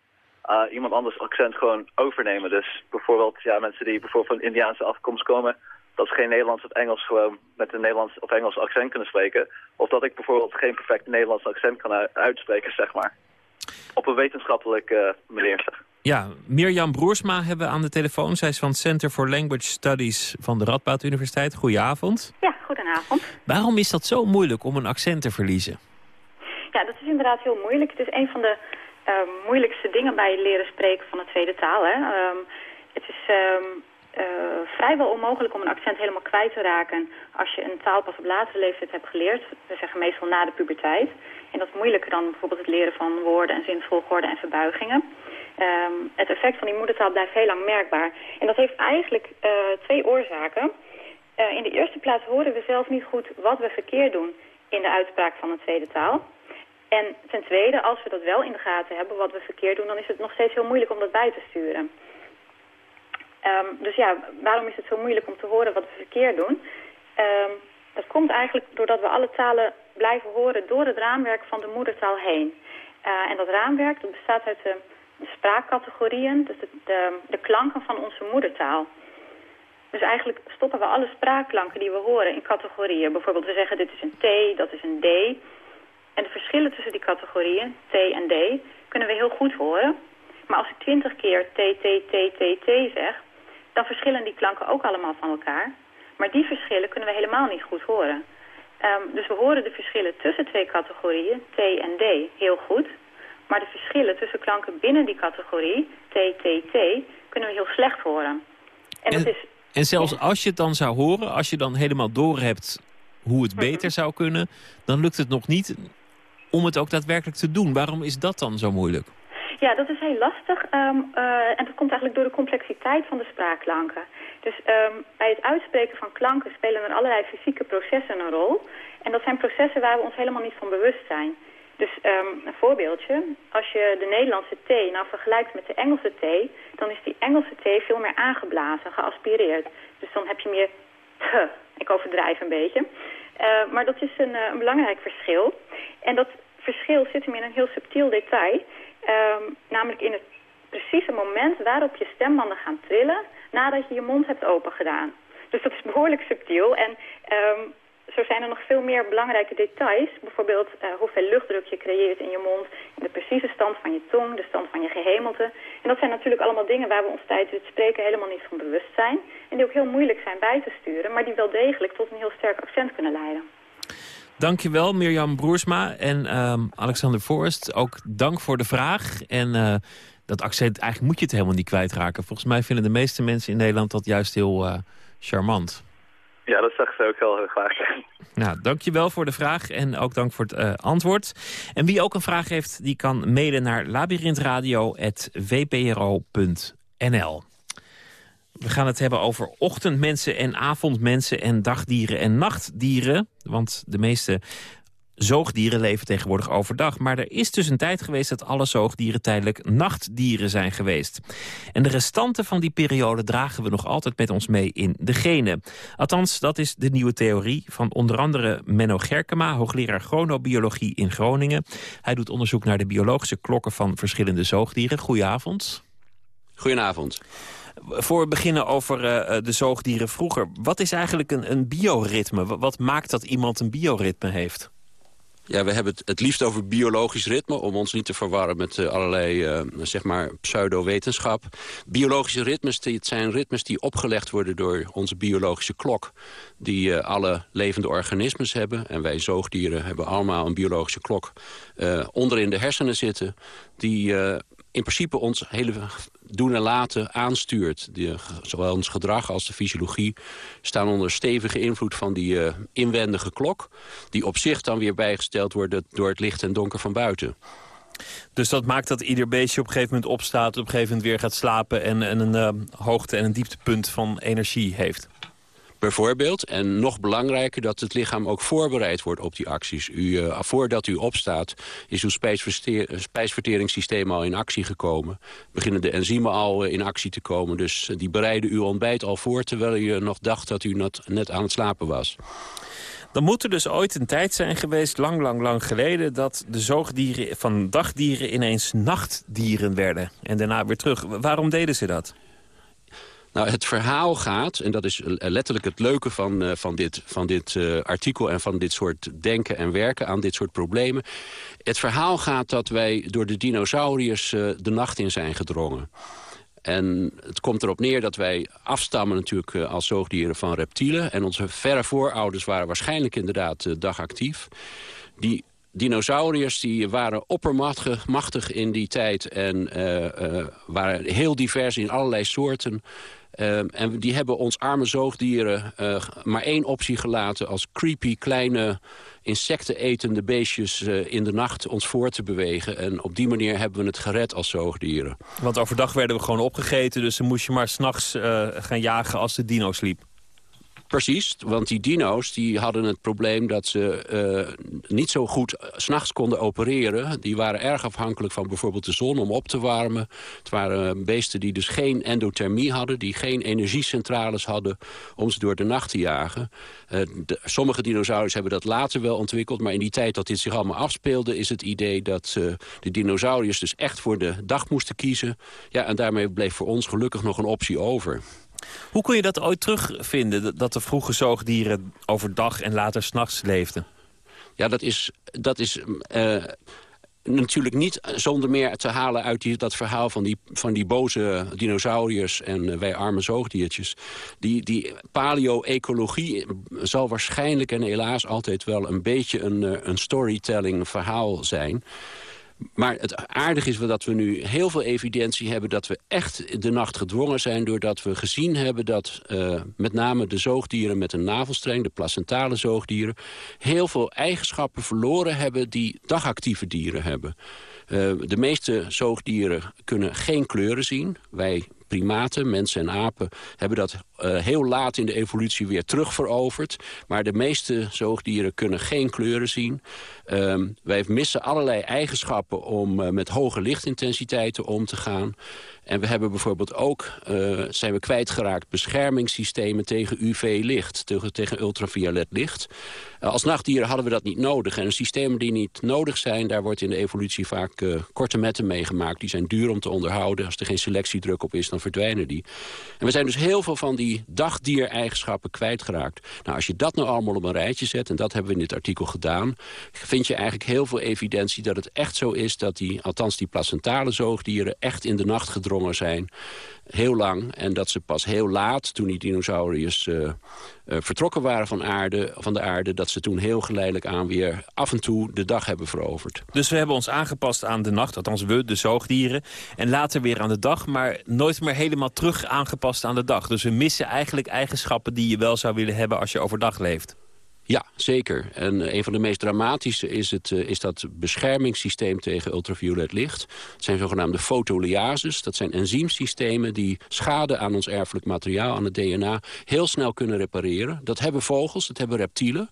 Speaker 11: iemand anders accent gewoon overnemen? Dus bijvoorbeeld ja, mensen die bijvoorbeeld van Indiaanse afkomst komen dat ze geen Nederlands of Engels gewoon met een Nederlands of Engels accent kunnen spreken. Of dat ik bijvoorbeeld geen perfect Nederlands accent kan uitspreken, zeg maar. Op een wetenschappelijke uh, manier, zeg.
Speaker 6: Ja, Mirjam Broersma hebben we aan de telefoon. Zij is van het Center for Language Studies van de Radboud Universiteit. Goedenavond.
Speaker 12: Ja, goedenavond.
Speaker 6: Waarom is dat zo moeilijk om een accent te verliezen?
Speaker 12: Ja, dat is inderdaad heel moeilijk. Het is een van de uh, moeilijkste dingen bij het leren spreken van een tweede taal. Hè. Um, het is... Um, uh, vrijwel onmogelijk om een accent helemaal kwijt te raken als je een taal pas op latere leeftijd hebt geleerd. We zeggen meestal na de puberteit. En dat is moeilijker dan bijvoorbeeld het leren van woorden en zinsvolgorde en verbuigingen. Um, het effect van die moedertaal blijft heel lang merkbaar. En dat heeft eigenlijk uh, twee oorzaken. Uh, in de eerste plaats horen we zelf niet goed wat we verkeerd doen in de uitspraak van een tweede taal. En ten tweede, als we dat wel in de gaten hebben, wat we verkeerd doen, dan is het nog steeds heel moeilijk om dat bij te sturen. Um, dus ja, waarom is het zo moeilijk om te horen wat we verkeerd doen? Um, dat komt eigenlijk doordat we alle talen blijven horen door het raamwerk van de moedertaal heen. Uh, en dat raamwerk dat bestaat uit de, de spraakcategorieën, dus de, de, de, klanken van onze moedertaal. Dus eigenlijk stoppen we alle spraakklanken die we horen in categorieën. Bijvoorbeeld we zeggen dit is een T, dat is een D. En de verschillen tussen die categorieën, T en D, kunnen we heel goed horen. Maar als ik twintig keer T, T, T, T, T zeg, dan verschillen die klanken ook allemaal van elkaar. Maar die verschillen kunnen we helemaal niet goed horen. Um, dus we horen de verschillen tussen twee categorieën, T en D, heel goed. Maar de verschillen tussen klanken binnen die categorie, T, T, T, kunnen we heel slecht horen.
Speaker 6: En, en, is, en zelfs als je het dan zou horen, als je dan helemaal door hebt hoe het beter mhm. zou kunnen... dan lukt het nog niet om het ook daadwerkelijk te doen. Waarom is dat dan zo moeilijk?
Speaker 12: Ja, dat is heel lastig. Um, uh, en dat komt eigenlijk door de complexiteit van de spraakklanken. Dus um, bij het uitspreken van klanken spelen er allerlei fysieke processen een rol. En dat zijn processen waar we ons helemaal niet van bewust zijn. Dus um, een voorbeeldje. Als je de Nederlandse T nou vergelijkt met de Engelse T... dan is die Engelse T veel meer aangeblazen, geaspireerd. Dus dan heb je meer t. Ik overdrijf een beetje. Uh, maar dat is een, uh, een, belangrijk verschil. En dat verschil zit hem in een heel subtiel detail. Um, namelijk in het precieze moment waarop je stembanden gaan trillen... nadat je je mond hebt opengedaan. Dus dat is behoorlijk subtiel. En um, zo zijn er nog veel meer belangrijke details. Bijvoorbeeld uh, hoeveel luchtdruk je creëert in je mond, de precieze stand van je tong, de stand van je gehemelte. En dat zijn natuurlijk allemaal dingen waar we ons tijdens het spreken helemaal niet van bewust zijn. En die ook heel moeilijk zijn bij te sturen, maar die wel degelijk tot een heel sterk accent kunnen leiden.
Speaker 6: Dankjewel Mirjam Broersma en um, Alexander Forrest. Ook dank voor de vraag. En uh, dat accent, eigenlijk moet je het helemaal niet kwijtraken. Volgens mij vinden de meeste mensen in Nederland dat juist heel uh, charmant.
Speaker 11: Ja, dat zag ze ook heel, heel graag.
Speaker 6: Nou, dankjewel voor de vraag en ook dank voor het uh, antwoord. En wie ook een vraag heeft, die kan mailen naar labyrinthradio.vpro.nl. We gaan het hebben over ochtendmensen en avondmensen en dagdieren en nachtdieren. Want de meeste Zoogdieren leven tegenwoordig overdag. Maar er is dus een tijd geweest dat alle zoogdieren tijdelijk nachtdieren zijn geweest. En de restanten van die periode dragen we nog altijd met ons mee in de genen. Althans, dat is de nieuwe theorie van onder andere Menno Gerkema... hoogleraar chronobiologie in Groningen. Hij doet onderzoek naar de biologische klokken van verschillende zoogdieren. Goedenavond.
Speaker 13: Goedenavond.
Speaker 6: Voor we beginnen over uh, de zoogdieren vroeger. Wat is eigenlijk een, een bioritme? Wat maakt dat iemand een bioritme heeft?
Speaker 13: Ja, we hebben het het liefst over biologisch ritme... om ons niet te verwarren met uh, allerlei uh, zeg maar pseudo-wetenschap. Biologische ritmes het zijn ritmes die opgelegd worden door onze biologische klok... die alle levende organismes hebben. En wij zoogdieren hebben allemaal een biologische klok onder in de hersenen zitten... die in principe ons hele doen en laten aanstuurt. Zowel ons gedrag als de fysiologie staan onder stevige invloed van die uh, inwendige klok... die op zich dan weer bijgesteld wordt door het licht en donker van buiten.
Speaker 6: Dus dat maakt dat ieder beestje op een gegeven moment opstaat... op een gegeven moment weer gaat slapen... en, en een uh, hoogte- en een dieptepunt van energie heeft?
Speaker 13: Bijvoorbeeld, en nog belangrijker, dat het lichaam ook voorbereid wordt op die acties. U, uh, voordat u opstaat, is uw spijsverteringssysteem al in actie gekomen. Beginnen de enzymen al uh, in actie te komen. Dus die bereiden uw ontbijt al voor, terwijl u nog dacht dat u net, net aan het slapen was.
Speaker 6: Dan moet er dus ooit een tijd zijn geweest, lang, lang, lang geleden... dat de zoogdieren van dagdieren ineens nachtdieren werden. En daarna weer terug. Waarom deden ze dat?
Speaker 13: Nou, het verhaal gaat, en dat is letterlijk het leuke van, uh, van dit, van dit uh, artikel... en van dit soort denken en werken aan dit soort problemen. Het verhaal gaat dat wij door de dinosauriërs uh, de nacht in zijn gedrongen. En het komt erop neer dat wij afstammen natuurlijk als zoogdieren van reptielen. En onze verre voorouders waren waarschijnlijk inderdaad dagactief. Die dinosauriërs die waren oppermachtig machtig in die tijd... en waren heel divers in allerlei soorten... Uh, en die hebben ons arme zoogdieren uh, maar één optie gelaten... als creepy kleine insectenetende beestjes uh, in de nacht ons voor te bewegen. En op die manier hebben we het gered als zoogdieren.
Speaker 6: Want overdag werden we gewoon opgegeten... dus dan moest je maar s'nachts gaan jagen als de dino sliep.
Speaker 13: Precies, want die dino's die hadden het probleem dat ze uh, niet zo goed s'nachts konden opereren. Die waren erg afhankelijk van bijvoorbeeld de zon om op te warmen. Het waren beesten die dus geen endothermie hadden, die geen energiecentrales hadden om ze door de nacht te jagen. Sommige dinosauriërs hebben dat later wel ontwikkeld, maar in die tijd dat dit zich allemaal afspeelde is het idee dat de dinosauriërs dus echt voor de dag moesten kiezen. Ja, en daarmee bleef voor ons gelukkig nog een optie over.
Speaker 6: Hoe kun je dat ooit terugvinden, dat de vroege zoogdieren overdag en later s'nachts leefden?
Speaker 13: Ja, dat is... Dat is uh, natuurlijk niet zonder meer te halen uit dat verhaal van die, van die boze dinosauriërs en uh, wij arme zoogdiertjes. Die, die paleo-ecologie zal waarschijnlijk en helaas altijd wel een beetje een, uh, een storytelling verhaal zijn. Maar het aardige is wel dat we nu heel veel evidentie hebben... dat we echt de nacht gedwongen zijn... doordat we gezien hebben dat uh, met name de zoogdieren met een navelstreng... de placentale zoogdieren... heel veel eigenschappen verloren hebben die dagactieve dieren hebben. Uh, de meeste zoogdieren kunnen geen kleuren zien. Wij primaten, mensen en apen, hebben dat uh, heel laat in de evolutie weer terugveroverd. Maar de meeste zoogdieren kunnen geen kleuren zien. Uh, wij missen allerlei eigenschappen om uh, met hoge lichtintensiteiten om te gaan. En we hebben bijvoorbeeld ook, uh, zijn we kwijtgeraakt, beschermingssystemen tegen UV-licht, tegen, tegen ultraviolet licht. Als nachtdieren hadden we dat niet nodig. En systemen die niet nodig zijn, daar wordt in de evolutie vaak korte metten meegemaakt. Die zijn duur om te onderhouden. Als er geen selectiedruk op is, dan verdwijnen die. En we zijn dus heel veel van die dagdiereigenschappen kwijtgeraakt. Nou, als je dat nou allemaal op een rijtje zet, en dat hebben we in dit artikel gedaan, vind je eigenlijk heel veel evidentie dat het echt zo is dat die, althans die placentale zoogdieren, echt in de nacht gedrongen zijn. Heel lang. En dat ze pas heel laat, toen die dinosauriërs uh, vertrokken waren van, aarde, van de aarde... dat ze toen heel geleidelijk aan weer af en toe de dag hebben veroverd.
Speaker 6: Dus we hebben ons aangepast aan de nacht, althans we, de zoogdieren. En later weer aan de dag, maar nooit meer helemaal terug aangepast aan de dag. Dus we missen eigenlijk eigenschappen die je wel zou willen hebben als je overdag leeft.
Speaker 13: Ja, zeker. En een van de meest dramatische is, het, uh, is dat beschermingssysteem tegen ultraviolet licht. Het zijn zogenaamde fotoliases. Dat zijn enzymsystemen die schade aan ons erfelijk materiaal, aan het DNA, heel snel kunnen repareren. Dat hebben vogels, dat hebben reptielen.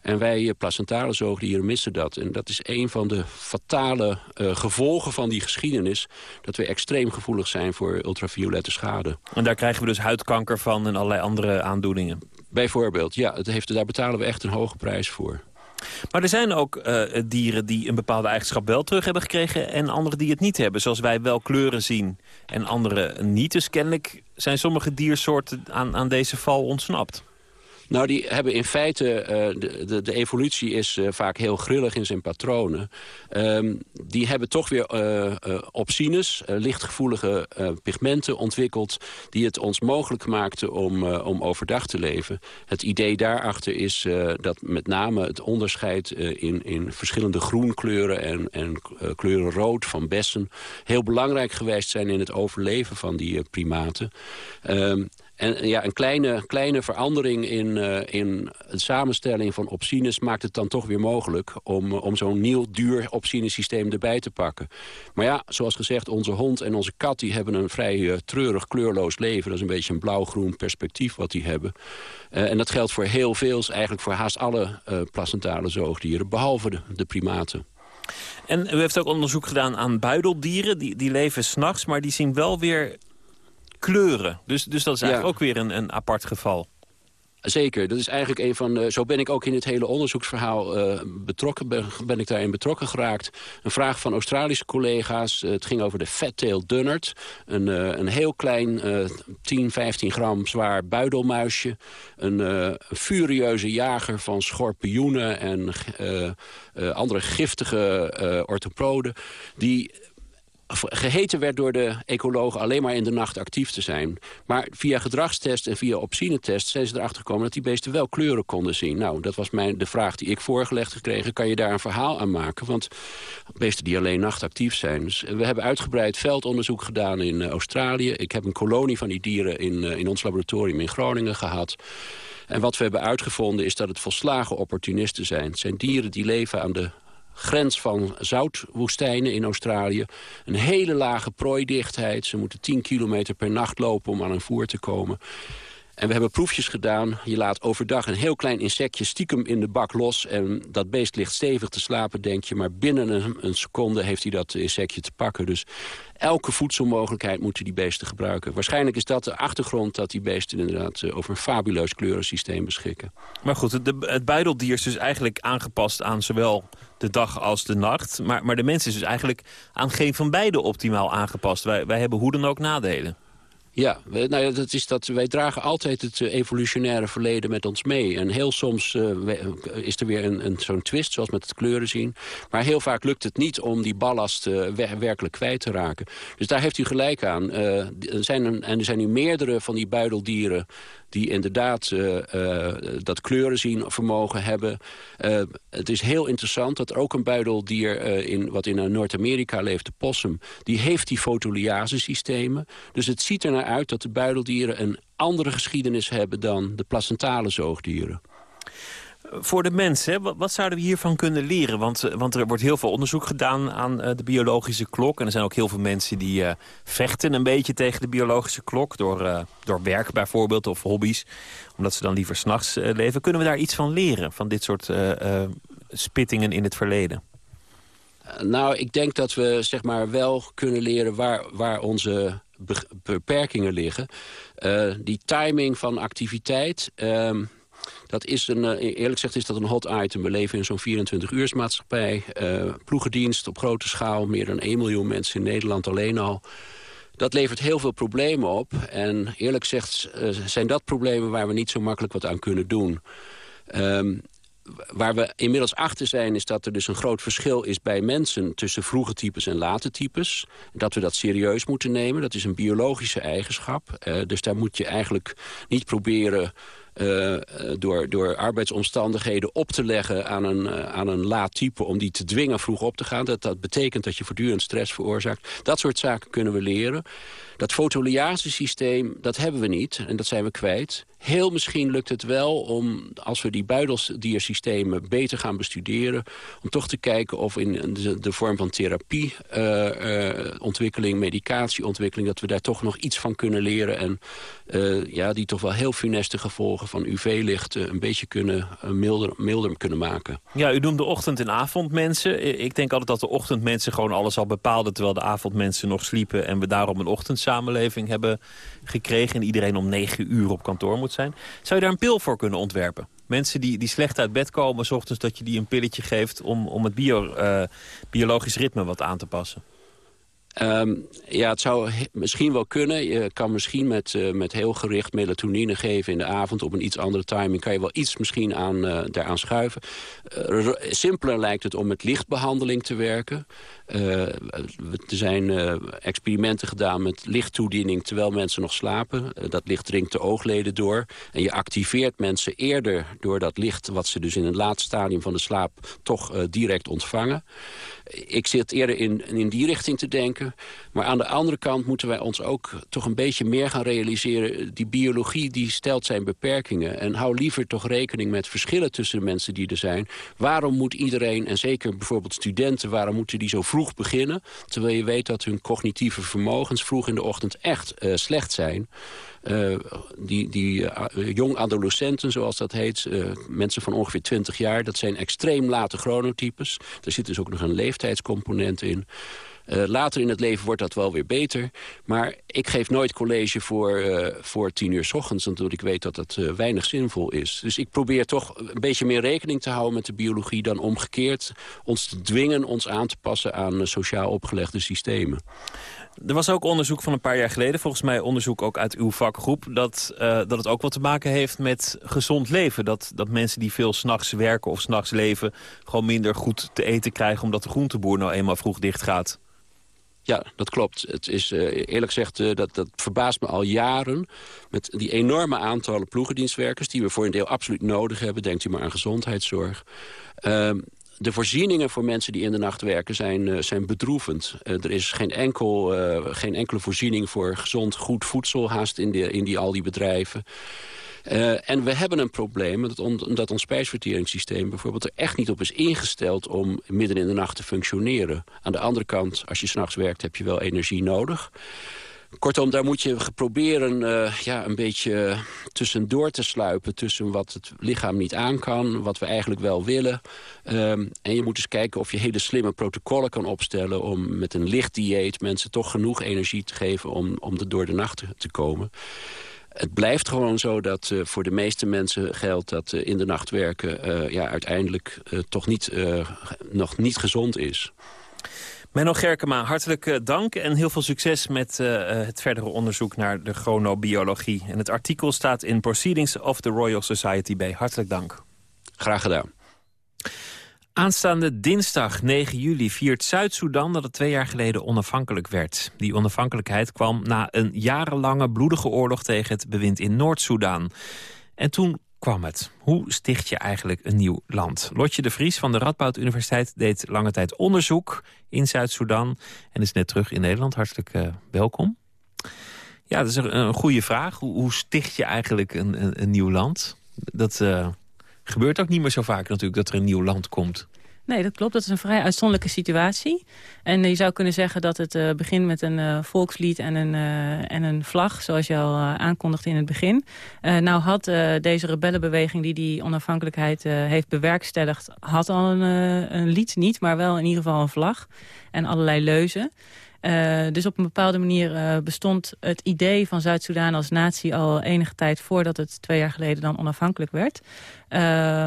Speaker 13: En wij placentale zoogdieren missen dat. En dat is een van de fatale gevolgen van die geschiedenis... dat we extreem gevoelig zijn voor ultraviolette schade.
Speaker 6: En daar krijgen we dus huidkanker van en allerlei andere aandoeningen.
Speaker 13: Bijvoorbeeld, ja, het heeft, daar betalen we echt een hoge prijs voor.
Speaker 6: Maar er zijn ook uh, dieren die een bepaalde eigenschap wel terug hebben gekregen... en andere die het niet hebben. Zoals wij wel kleuren zien en andere niet. Dus kennelijk zijn sommige diersoorten aan, aan deze val ontsnapt.
Speaker 13: Nou, die hebben in feite... Uh, de, de, de, evolutie is uh, vaak heel grillig in zijn patronen. Um, die hebben toch weer uh, opsines, lichtgevoelige pigmenten ontwikkeld... die het ons mogelijk maakten om, om overdag te leven. Het idee daarachter is dat met name het onderscheid... in, in verschillende groenkleuren en, en kleuren rood van bessen... heel belangrijk geweest zijn in het overleven van die primaten. Um, en ja, een kleine, kleine verandering in, uh, in de samenstelling van opsines... maakt het dan toch weer mogelijk om, om zo'n nieuw duur opsinesysteem erbij te pakken. Maar ja, zoals gezegd, onze hond en onze kat die hebben een vrij uh, treurig, kleurloos leven. Dat is een beetje een blauw-groen perspectief wat die hebben. En dat geldt voor heel veel, eigenlijk voor haast alle placentale zoogdieren... behalve de, de primaten.
Speaker 6: En u heeft ook onderzoek gedaan aan buideldieren. Die, die leven s'nachts, maar die zien wel weer kleuren. Dus, dus dat is eigenlijk ja. ook weer een, een apart geval.
Speaker 13: Zeker, dat is eigenlijk een van... Uh, zo ben ik ook in het hele onderzoeksverhaal uh, betrokken, ben, ben, ik daarin betrokken geraakt. Een vraag van Australische collega's. Uh, het ging over de fat-tailed dunnard. Een, een heel klein, 10, 15 gram zwaar buidelmuisje. Een, een furieuze jager van schorpioenen en andere giftige orthopoden. Die geheten werd door de ecologen alleen maar in de nacht actief te zijn. Maar via gedragstest en via opsinetest zijn ze erachter gekomen... dat die beesten wel kleuren konden zien. Nou, dat was mijn, de vraag die ik voorgelegd gekregen. Kan je daar een verhaal aan maken? Want beesten die alleen nachtactief zijn. Dus we hebben uitgebreid veldonderzoek gedaan in uh, Australië. Ik heb een kolonie van die dieren in, uh, in ons laboratorium in Groningen gehad. En wat we hebben uitgevonden is dat het volslagen opportunisten zijn. Het zijn dieren die leven aan de grens van zoutwoestijnen in Australië. Een hele lage prooidichtheid. Ze moeten 10 kilometer per nacht lopen om aan een voer te komen. En we hebben proefjes gedaan. Je laat overdag een heel klein insectje stiekem in de bak los... en dat beest ligt stevig te slapen, denk je. Maar binnen een, seconde heeft hij dat insectje te pakken. Dus elke voedselmogelijkheid moeten die beesten gebruiken. Waarschijnlijk is dat de achtergrond dat die beesten inderdaad... Uh, over een fabuleus kleurensysteem beschikken.
Speaker 6: Maar goed, het, het buideldier is dus eigenlijk aangepast aan zowel de dag als de nacht. Maar, maar de mens is dus eigenlijk aan geen van beide optimaal aangepast. Wij, wij hebben hoe dan ook nadelen.
Speaker 13: Ja, nou ja, dat is dat wij dragen altijd het eh, evolutionaire verleden met ons mee. En heel soms uh, is er weer een, een, zo'n twist, zoals met het kleuren zien. Maar heel vaak lukt het niet om die ballast uh, werkelijk kwijt te raken. Dus daar heeft u gelijk aan. er zijn en er zijn nu meerdere van die buideldieren die inderdaad uh, uh, dat kleuren zien vermogen hebben. Uh, het is heel interessant dat ook een buideldier in, wat in Noord-Amerika leeft, de possum, die heeft die fotoliase systemen. Dus het ziet er naar uit dat de buideldieren een andere geschiedenis hebben dan de placentale zoogdieren
Speaker 6: voor de mensen, wat zouden we hiervan kunnen leren? Want, eh, want er wordt heel veel onderzoek gedaan aan uh, de biologische klok. En er zijn ook heel veel mensen die uh, vechten een beetje tegen de biologische klok. Door, door werk bijvoorbeeld of hobby's. Omdat ze dan liever s'nachts leven. Kunnen we daar iets van leren? Van dit soort spittingen in het verleden?
Speaker 13: Nou, ik denk dat we zeg maar, wel kunnen leren waar, waar onze beperkingen liggen. die timing van activiteit... Ehm, dat is een, eh, eerlijk gezegd is dat een hot item. We leven in zo'n 24-uursmaatschappij. Uh, ploegendienst op grote schaal. Meer dan 1 miljoen mensen in Nederland alleen al. Dat levert heel veel problemen op. En eerlijk gezegd uh, zijn dat problemen waar we niet zo makkelijk wat aan kunnen doen. Um, waar we inmiddels achter zijn is dat er dus een groot verschil is bij mensen... tussen vroege types en late types. Dat we dat serieus moeten nemen. Dat is een biologische eigenschap. Dus daar moet je eigenlijk niet proberen uh, door, door arbeidsomstandigheden op te leggen aan een, uh, aan een laat type... om die te dwingen vroeg op te gaan. Dat, dat betekent dat je voortdurend stress veroorzaakt. Dat soort zaken kunnen we leren. Dat fotoliase-systeem, dat hebben we niet en dat zijn we kwijt. Heel misschien lukt het wel om, als we die buidelsdiersystemen beter gaan bestuderen... om toch te kijken of in de, vorm van therapieontwikkeling, uh, uh, medicatieontwikkeling... dat we daar toch nog iets van kunnen leren... en uh, ja, die toch wel heel funeste gevolgen van UV-licht... een beetje kunnen, milder, milder kunnen maken.
Speaker 6: Ja, u noemde ochtend- en avondmensen. Ik denk altijd dat de ochtendmensen gewoon alles al bepaalden... terwijl de avondmensen nog sliepen en we daarom een ochtendsamenleving hebben gekregen... en iedereen om negen uur op kantoor moet zijn. Zou je daar een pil voor kunnen ontwerpen? Mensen die, die slecht uit bed komen, s ochtends dat je die een pilletje geeft... om, om het bio, uh, biologisch ritme wat aan te passen.
Speaker 13: Um, ja, het zou misschien wel kunnen. Je kan misschien met, uh, met heel gericht melatonine geven in de avond... op een iets andere timing kan je wel iets misschien aan, uh, daaraan schuiven. Uh, simpeler lijkt het om met lichtbehandeling te werken. er zijn experimenten gedaan met lichttoediening terwijl mensen nog slapen. dat licht dringt de oogleden door. En je activeert mensen eerder door dat licht... wat ze dus in een laat stadium van de slaap toch direct ontvangen ik zit eerder in, in die richting te denken. Maar aan de andere kant moeten wij ons ook toch een beetje meer gaan realiseren. Die biologie die stelt zijn beperkingen. En hou liever toch rekening met verschillen tussen de mensen die er zijn. Waarom moet iedereen, en zeker bijvoorbeeld studenten... waarom moeten die zo vroeg beginnen? Terwijl je weet dat hun cognitieve vermogens vroeg in de ochtend echt uh, slecht zijn. Uh, die, die uh, jong adolescenten, zoals dat heet, mensen van ongeveer 20 jaar... dat zijn extreem late chronotypes. Er zit dus ook nog een leeftijdscomponent in. Uh, later in het leven wordt dat wel weer beter. Maar ik geef nooit college voor, uh, voor tien uur s ochtends... omdat ik weet dat dat uh, weinig zinvol is. Dus ik probeer toch een beetje meer rekening te houden met de biologie... dan omgekeerd ons te dwingen ons aan te passen aan sociaal opgelegde systemen.
Speaker 6: Er was ook onderzoek van een paar jaar geleden, volgens mij onderzoek ook uit uw vakgroep, dat, dat het ook wat te maken heeft met gezond leven. Dat, dat mensen die veel s'nachts werken of s'nachts leven gewoon minder goed te eten krijgen omdat de groenteboer nou eenmaal vroeg dicht gaat.
Speaker 13: Ja, dat klopt. Het is uh, eerlijk gezegd, uh, dat, dat verbaast me al jaren. Met die enorme aantallen ploegendienstwerkers... die we voor een deel absoluut nodig hebben. Denkt u maar aan gezondheidszorg. Uh, de voorzieningen voor mensen die in de nacht werken zijn, uh, zijn bedroevend. Er is geen, enkel, geen enkele voorziening voor gezond, goed voedsel haast in, de, in die, al die bedrijven. Uh, en we hebben een probleem dat, on, dat ons spijsverteringssysteem bijvoorbeeld er echt niet op is ingesteld om midden in de nacht te functioneren. Aan de andere kant, als je s'nachts werkt, heb je wel energie nodig. Kortom, daar moet je proberen uh, ja, een beetje tussendoor te sluipen... tussen wat het lichaam niet aan kan, wat we eigenlijk wel willen. Um, en je moet eens kijken of je hele slimme protocollen kan opstellen... om met een licht dieet mensen toch genoeg energie te geven... om, om er door de nacht te komen het blijft gewoon zo dat uh, voor de meeste mensen geldt dat uh, in de nacht werken uh, ja, uiteindelijk toch niet, nog niet gezond is.
Speaker 6: Menno Gerkema, hartelijk eh, dank en heel veel succes met uh, het verdere onderzoek naar de chronobiologie. En het artikel staat in Proceedings of the Royal Society bij. Hartelijk dank.
Speaker 13: Graag gedaan.
Speaker 6: Aanstaande dinsdag 9 juli viert Zuid-Soedan dat het twee jaar geleden onafhankelijk werd. Die onafhankelijkheid kwam na een jarenlange bloedige oorlog tegen het bewind in Noord-Soedan. En toen kwam het? Hoe sticht je eigenlijk een nieuw land? Lotje de Vries van de Radboud Universiteit deed lange tijd onderzoek in Zuid-Soedan... en is net terug in Nederland. Hartelijk uh, welkom. Ja, dat is een, goede vraag. Hoe, hoe, sticht je eigenlijk een, een, nieuw land? Dat uh, gebeurt ook niet meer zo vaak natuurlijk, dat er een nieuw land komt.
Speaker 14: Nee, dat klopt. Dat is een vrij uitzonderlijke situatie. En je zou kunnen zeggen dat het uh, begint met een uh, volkslied en een, en een vlag... zoals je al aankondigde in het begin. nou had deze rebellenbeweging die die onafhankelijkheid heeft bewerkstelligd... had al een, een lied niet, maar wel in ieder geval een vlag en allerlei leuzen. Dus op een bepaalde manier bestond het idee van Zuid-Soedan als natie al enige tijd voordat het twee jaar geleden dan onafhankelijk werd. Uh,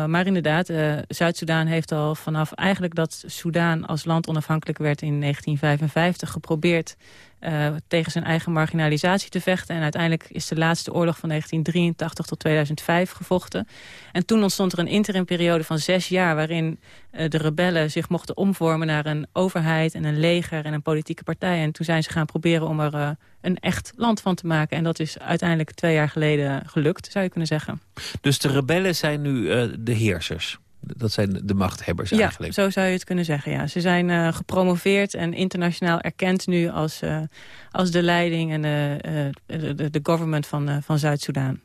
Speaker 14: maar inderdaad, Zuid-Soedan heeft al vanaf eigenlijk dat Soedan als land onafhankelijk werd in 1955 geprobeerd uh, tegen zijn eigen marginalisatie te vechten. En uiteindelijk is de laatste oorlog van 1983 tot 2005 gevochten. En toen ontstond er een interimperiode van zes jaar... waarin de rebellen zich mochten omvormen naar een overheid en een leger en een politieke partij. En toen zijn ze gaan proberen om er een echt land van te maken. En dat is uiteindelijk twee jaar geleden gelukt, zou je kunnen zeggen.
Speaker 6: Dus de rebellen zijn nu de heersers? Dat zijn de machthebbers
Speaker 14: ja,
Speaker 6: eigenlijk.
Speaker 14: zo zou je het kunnen zeggen. Ja. Ze zijn uh, gepromoveerd en internationaal erkend nu als, uh, als de leiding en de, de, government van, van Zuid-Soedan.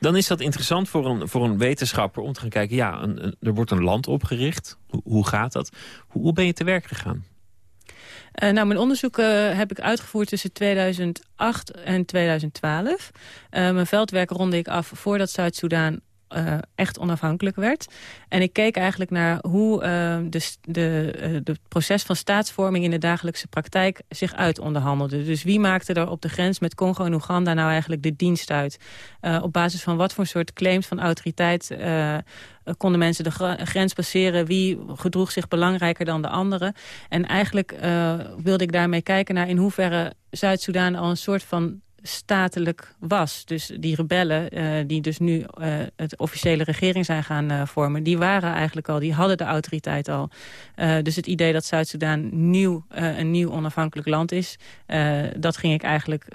Speaker 6: Dan is dat interessant voor een, voor een wetenschapper om te gaan kijken... ja, een, een, er wordt een land opgericht. Hoe, hoe gaat dat? Hoe, hoe, ben je te werk gegaan?
Speaker 14: Uh, nou, mijn onderzoek uh, heb ik uitgevoerd tussen 2008 en 2012. Uh, mijn veldwerk ronde ik af voordat Zuid-Soedan uh, echt onafhankelijk werd. En ik keek eigenlijk naar hoe uh, de, de, uh, de proces van staatsvorming in de dagelijkse praktijk zich uitonderhandelde. Dus wie maakte er op de grens met Congo en Oeganda nou eigenlijk de dienst uit? op basis van wat voor soort claims van autoriteit konden mensen de grens passeren? Wie gedroeg zich belangrijker dan de anderen? En eigenlijk wilde ik daarmee kijken naar in hoeverre Zuid-Soedan al een soort van statelijk was. Dus die rebellen, uh, die dus nu uh, het officiële regering zijn gaan uh, vormen... die waren eigenlijk al, die hadden de autoriteit al. dus het idee dat Zuid-Soedan nieuw, een nieuw onafhankelijk land is... dat ging ik eigenlijk...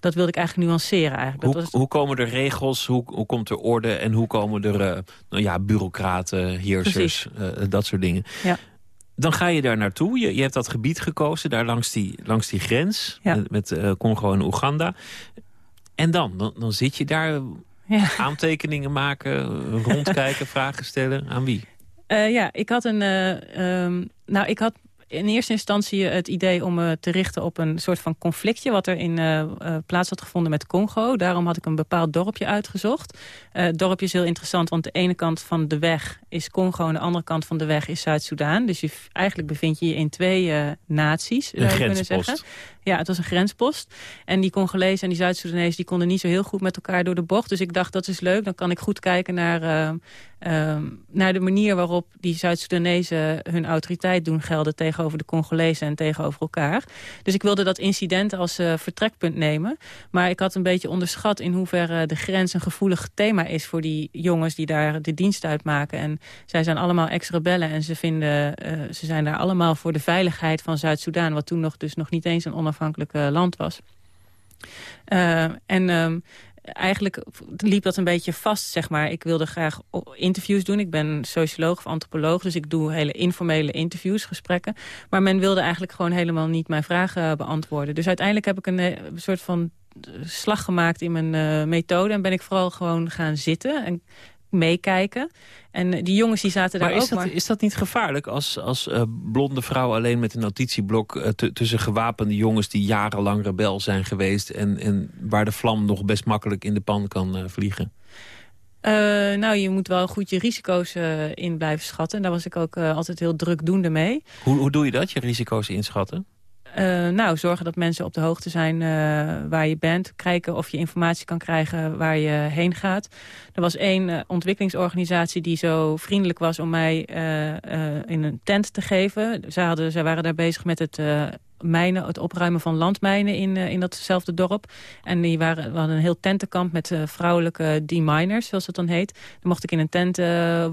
Speaker 14: dat wilde ik eigenlijk nuanceren. Eigenlijk.
Speaker 6: Hoe,
Speaker 14: dat was...
Speaker 6: hoe komen er regels, hoe, hoe komt er orde... en hoe komen er nou ja, bureaucraten, heersers, dat soort dingen.
Speaker 14: Ja.
Speaker 6: Dan ga je daar naartoe. Je, je hebt dat gebied gekozen, daar langs die, langs die grens...
Speaker 14: Ja.
Speaker 6: met, met uh, Congo en Oeganda. En dan, dan, dan zit je daar
Speaker 14: ja.
Speaker 6: aantekeningen maken... rondkijken, vragen stellen. Aan wie?
Speaker 14: Uh, ja, ik had een... Uh, um, nou, ik had in eerste instantie het idee om me te richten op een soort van conflictje... wat er in uh, plaats had gevonden met Congo. Daarom had ik een bepaald dorpje uitgezocht. Uh, het dorpje is heel interessant, want de ene kant van de weg is Congo... en de andere kant van de weg is Zuid-Soedan. Dus je, eigenlijk bevind je je in twee naties,
Speaker 6: zou je kunnen zeggen.
Speaker 14: Ja, het was een grenspost. En die Congolezen en die Zuid-Soedanezen... die konden niet zo heel goed met elkaar door de bocht. Dus ik dacht, dat is leuk. Dan kan ik goed kijken naar, uh, uh, naar de manier waarop die Zuid-Soedanezen... hun autoriteit doen gelden tegenover de Congolezen en tegenover elkaar. Dus ik wilde dat incident als uh, vertrekpunt nemen. Maar ik had een beetje onderschat in hoeverre de grens een gevoelig thema is... voor die jongens die daar de dienst uitmaken. En zij zijn allemaal ex-rebellen en ze, vinden, ze zijn daar allemaal voor de veiligheid van Zuid-Soedan... wat toen nog dus nog niet eens een onafhankelijk onafhankelijk land was. En um, eigenlijk liep dat een beetje vast, zeg maar. Ik wilde graag interviews doen. Ik ben socioloog of antropoloog, dus ik doe hele informele interviews, gesprekken. Maar men wilde eigenlijk gewoon helemaal niet mijn vragen beantwoorden. Dus uiteindelijk heb ik een, eh, soort van slag gemaakt in mijn methode. En ben ik vooral gewoon gaan zitten en meekijken. En die jongens die zaten daar
Speaker 6: maar
Speaker 14: ook
Speaker 6: is dat,
Speaker 14: maar...
Speaker 6: is dat niet gevaarlijk als, als uh, blonde vrouw alleen met een notitieblok... Uh, tussen gewapende jongens die jarenlang rebel zijn geweest... en, en waar de vlam nog best makkelijk in de pan kan uh, vliegen?
Speaker 14: nou, je moet wel goed je risico's in blijven schatten. En daar was ik ook altijd heel drukdoende mee.
Speaker 6: Hoe, hoe doe je dat, je risico's inschatten?
Speaker 14: Uh, nou, zorgen dat mensen op de hoogte zijn uh, waar je bent. Kijken of je informatie kan krijgen waar je heen gaat. Er was één uh, ontwikkelingsorganisatie die zo vriendelijk was om mij in een tent te geven. Zij, hadden, zij waren daar bezig met het mijnen, het opruimen van landmijnen in, in datzelfde dorp. En die waren, we hadden een heel tentenkamp met vrouwelijke deminers, zoals het dan heet. Dan mocht ik in een tent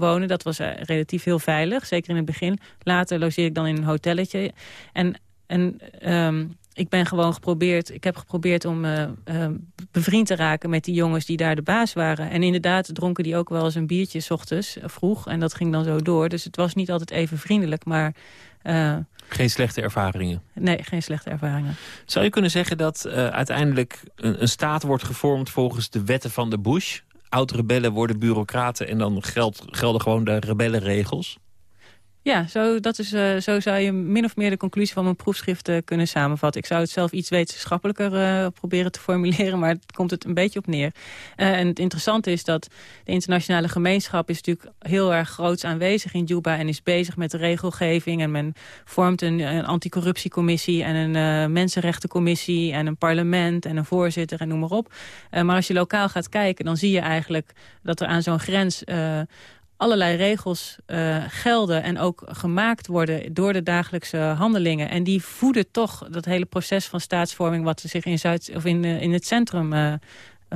Speaker 14: wonen. Dat was relatief heel veilig, zeker in het begin. Later logeerde ik dan in een hotelletje. En en um, ik ben gewoon geprobeerd, ik heb geprobeerd om uh, uh, bevriend te raken met die jongens die daar de baas waren. En inderdaad dronken die ook wel eens een biertje s ochtends uh, vroeg. En dat ging dan zo door. Dus het was niet altijd even vriendelijk, maar...
Speaker 6: geen slechte ervaringen?
Speaker 14: Nee, geen slechte ervaringen.
Speaker 6: Zou je kunnen zeggen dat uiteindelijk een, een, staat wordt gevormd volgens de wetten van de Bush? Oud-rebellen worden bureaucraten en dan gelden gewoon de rebellenregels?
Speaker 14: Ja, zo, dat is, uh, zo zou je min of meer de conclusie van mijn proefschrift uh, kunnen samenvatten. Ik zou het zelf iets wetenschappelijker uh, proberen te formuleren, maar het komt het een beetje op neer. en het interessante is dat de internationale gemeenschap is natuurlijk heel erg groots aanwezig in Juba en is bezig met de regelgeving. En men vormt een, een anticorruptiecommissie en een mensenrechtencommissie en een parlement en een voorzitter en noem maar op. maar als je lokaal gaat kijken, dan zie je eigenlijk dat er aan zo'n grens allerlei regels uh, gelden en ook gemaakt worden door de dagelijkse handelingen. En die voeden toch dat hele proces van staatsvorming wat zich in, Zuid, of in, uh, in het centrum uh,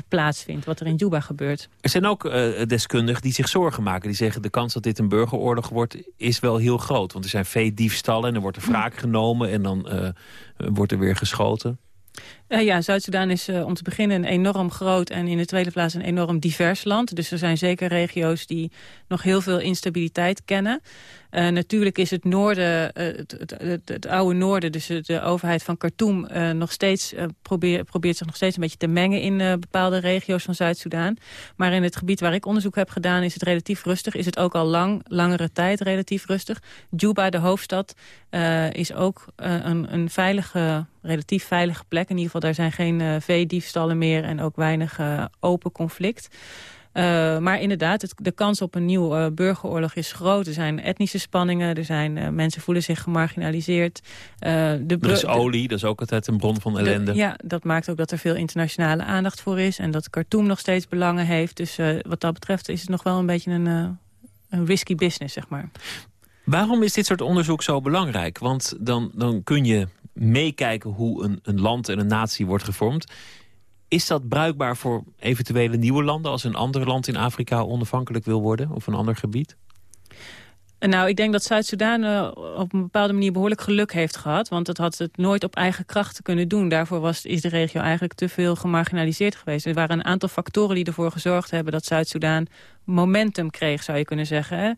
Speaker 14: plaatsvindt, wat er in Juba gebeurt.
Speaker 6: Er zijn ook deskundigen die zich zorgen maken. Die zeggen de kans dat dit een burgeroorlog wordt is wel heel groot. Want er zijn veediefstallen en er wordt er wraak genomen en dan wordt er weer geschoten.
Speaker 14: Uh, ja, Zuid-Soedan is uh, om te beginnen een enorm groot en in de tweede plaats een enorm divers land. Dus er zijn zeker regio's die nog heel veel instabiliteit kennen. Uh, natuurlijk is het noorden, het, het, het, het, oude noorden, dus de overheid van Khartoum, nog steeds, probeer, probeert zich nog steeds een beetje te mengen in bepaalde regio's van Zuid-Soedan. Maar in het gebied waar ik onderzoek heb gedaan is het relatief rustig. Is het ook al lang, langere tijd relatief rustig. Juba, de hoofdstad, is ook een, een veilige, relatief veilige plek. In ieder geval daar zijn geen uh, veediefstallen meer en ook weinig uh, open conflict. Uh, maar inderdaad, het, de kans op een nieuw uh, burgeroorlog is groot. Er zijn etnische spanningen, er zijn, uh, mensen voelen zich gemarginaliseerd.
Speaker 6: de er is olie, dat is ook altijd een bron van ellende.
Speaker 14: De, ja, dat maakt ook dat er veel internationale aandacht voor is. En dat Khartoum nog steeds belangen heeft. Dus wat dat betreft is het nog wel een beetje een, een risky business, zeg maar.
Speaker 6: Waarom is dit soort onderzoek zo belangrijk? Want dan, dan kun je meekijken hoe een, een land en een natie wordt gevormd. Is dat bruikbaar voor eventuele nieuwe landen... als een ander land in Afrika onafhankelijk wil worden? Of een ander gebied?
Speaker 14: Nou, ik denk dat Zuid-Soedan uh, op een bepaalde manier behoorlijk geluk heeft gehad. Want het had het nooit op eigen kracht kunnen doen. Daarvoor was, is de regio eigenlijk te veel gemarginaliseerd geweest. Er waren een aantal factoren die ervoor gezorgd hebben... dat Zuid-Soedan momentum kreeg, zou je kunnen zeggen. Hè?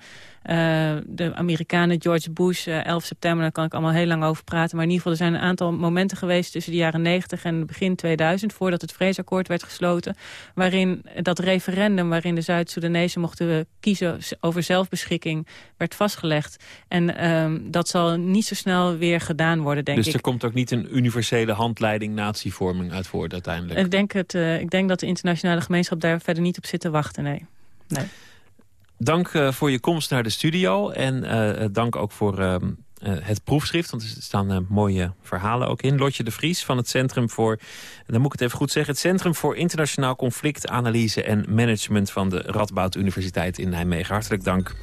Speaker 14: Uh, de Amerikanen, George Bush, uh, 11 september, daar kan ik allemaal heel lang over praten. Maar in ieder geval, er zijn een aantal momenten geweest tussen de jaren 90 en begin 2000, voordat het vredesakkoord werd gesloten, waarin dat referendum, waarin de Zuid-Soedanezen mochten kiezen over zelfbeschikking, werd vastgelegd. En um, dat zal niet zo snel weer gedaan worden, denk
Speaker 6: dus
Speaker 14: ik.
Speaker 6: Dus er komt ook niet een universele handleiding natievorming uit voort uiteindelijk?
Speaker 14: Ik denk, het, uh, ik denk dat de internationale gemeenschap daar verder niet op zit te wachten, nee. Nee.
Speaker 6: Dank uh, voor je komst naar de studio. En uh, dank ook voor uh, het proefschrift. Want er staan mooie verhalen ook in. Lotje de Vries van het Centrum voor... dan moet ik het even goed zeggen... het Centrum voor Internationaal Conflictanalyse en Management... van de Radboud Universiteit in Nijmegen. Hartelijk dank.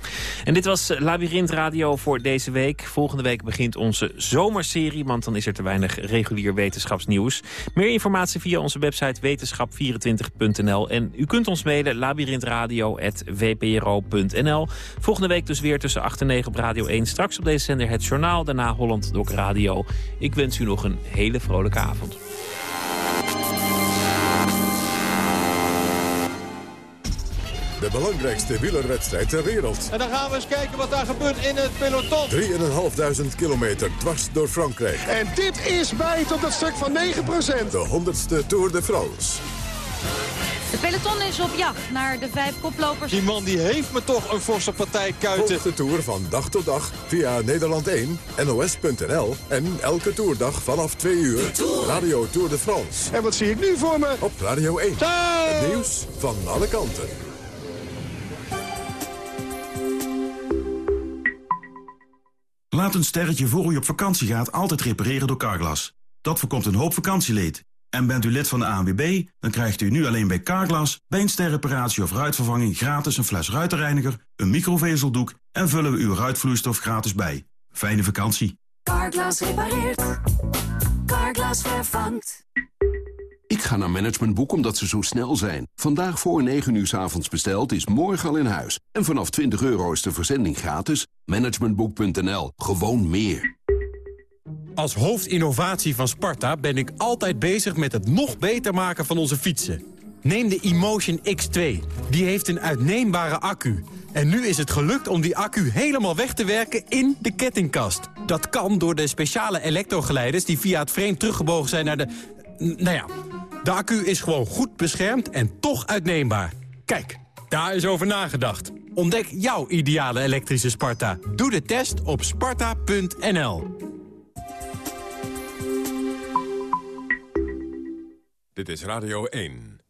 Speaker 6: En dit was Labyrinth Radio voor deze week. Volgende week begint onze zomerserie... want dan is er te weinig regulier wetenschapsnieuws. Meer informatie via onze website wetenschap24.nl. En u kunt ons mailen labyrinthradio.wpro.nl. Volgende week dus weer tussen 8 en 9 op Radio 1. Straks op deze zender het journaal, daarna Holland Doc Radio. Ik wens u nog een hele vrolijke avond.
Speaker 5: De belangrijkste wielerwedstrijd ter wereld.
Speaker 15: En dan gaan we eens kijken wat daar gebeurt in het peloton.
Speaker 5: 3.500 kilometer dwars door Frankrijk.
Speaker 15: En dit is bijt op dat stuk van 9%.
Speaker 5: De 100ste Tour de France.
Speaker 16: De peloton is op jacht naar de vijf koplopers.
Speaker 15: Die man die heeft me toch een forse partij kuiten.
Speaker 5: Volg de Tour van dag tot dag via Nederland 1, NOS.nl en elke toerdag vanaf 2 uur Radio Tour de France.
Speaker 15: En wat zie ik nu voor me?
Speaker 5: Op Radio 1.
Speaker 15: Zo!
Speaker 5: Het nieuws van alle kanten.
Speaker 17: Laat een sterretje voor u op vakantie gaat altijd repareren door Carglass. Dat voorkomt een hoop vakantieleed. En bent u lid van de ANWB, dan krijgt u nu alleen bij Carglass... bij een sterreparatie of ruitvervanging gratis een fles ruitenreiniger... een microvezeldoek en vullen we uw ruitvloeistof gratis bij. Fijne vakantie.
Speaker 18: Carglass repareert. Carglass vervangt.
Speaker 19: Ik ga naar Managementboek omdat ze zo snel zijn. Vandaag voor 9 uur s avonds besteld is morgen al in huis. En vanaf 20 euro is de verzending gratis. Managementboek.nl. Gewoon meer.
Speaker 3: Als hoofdinnovatie van Sparta ben ik altijd bezig met het nog beter maken van onze fietsen. Neem de Emotion X2. Die heeft een uitneembare accu. En nu is het gelukt om die accu helemaal weg te werken in de kettingkast. Dat kan door de speciale elektrogeleiders die via het frame teruggebogen zijn naar de... Nou ja, de accu is gewoon goed beschermd en toch uitneembaar. Kijk, daar is over nagedacht. Ontdek jouw ideale elektrische Sparta. Doe de test op sparta.nl.
Speaker 5: Dit is Radio 1.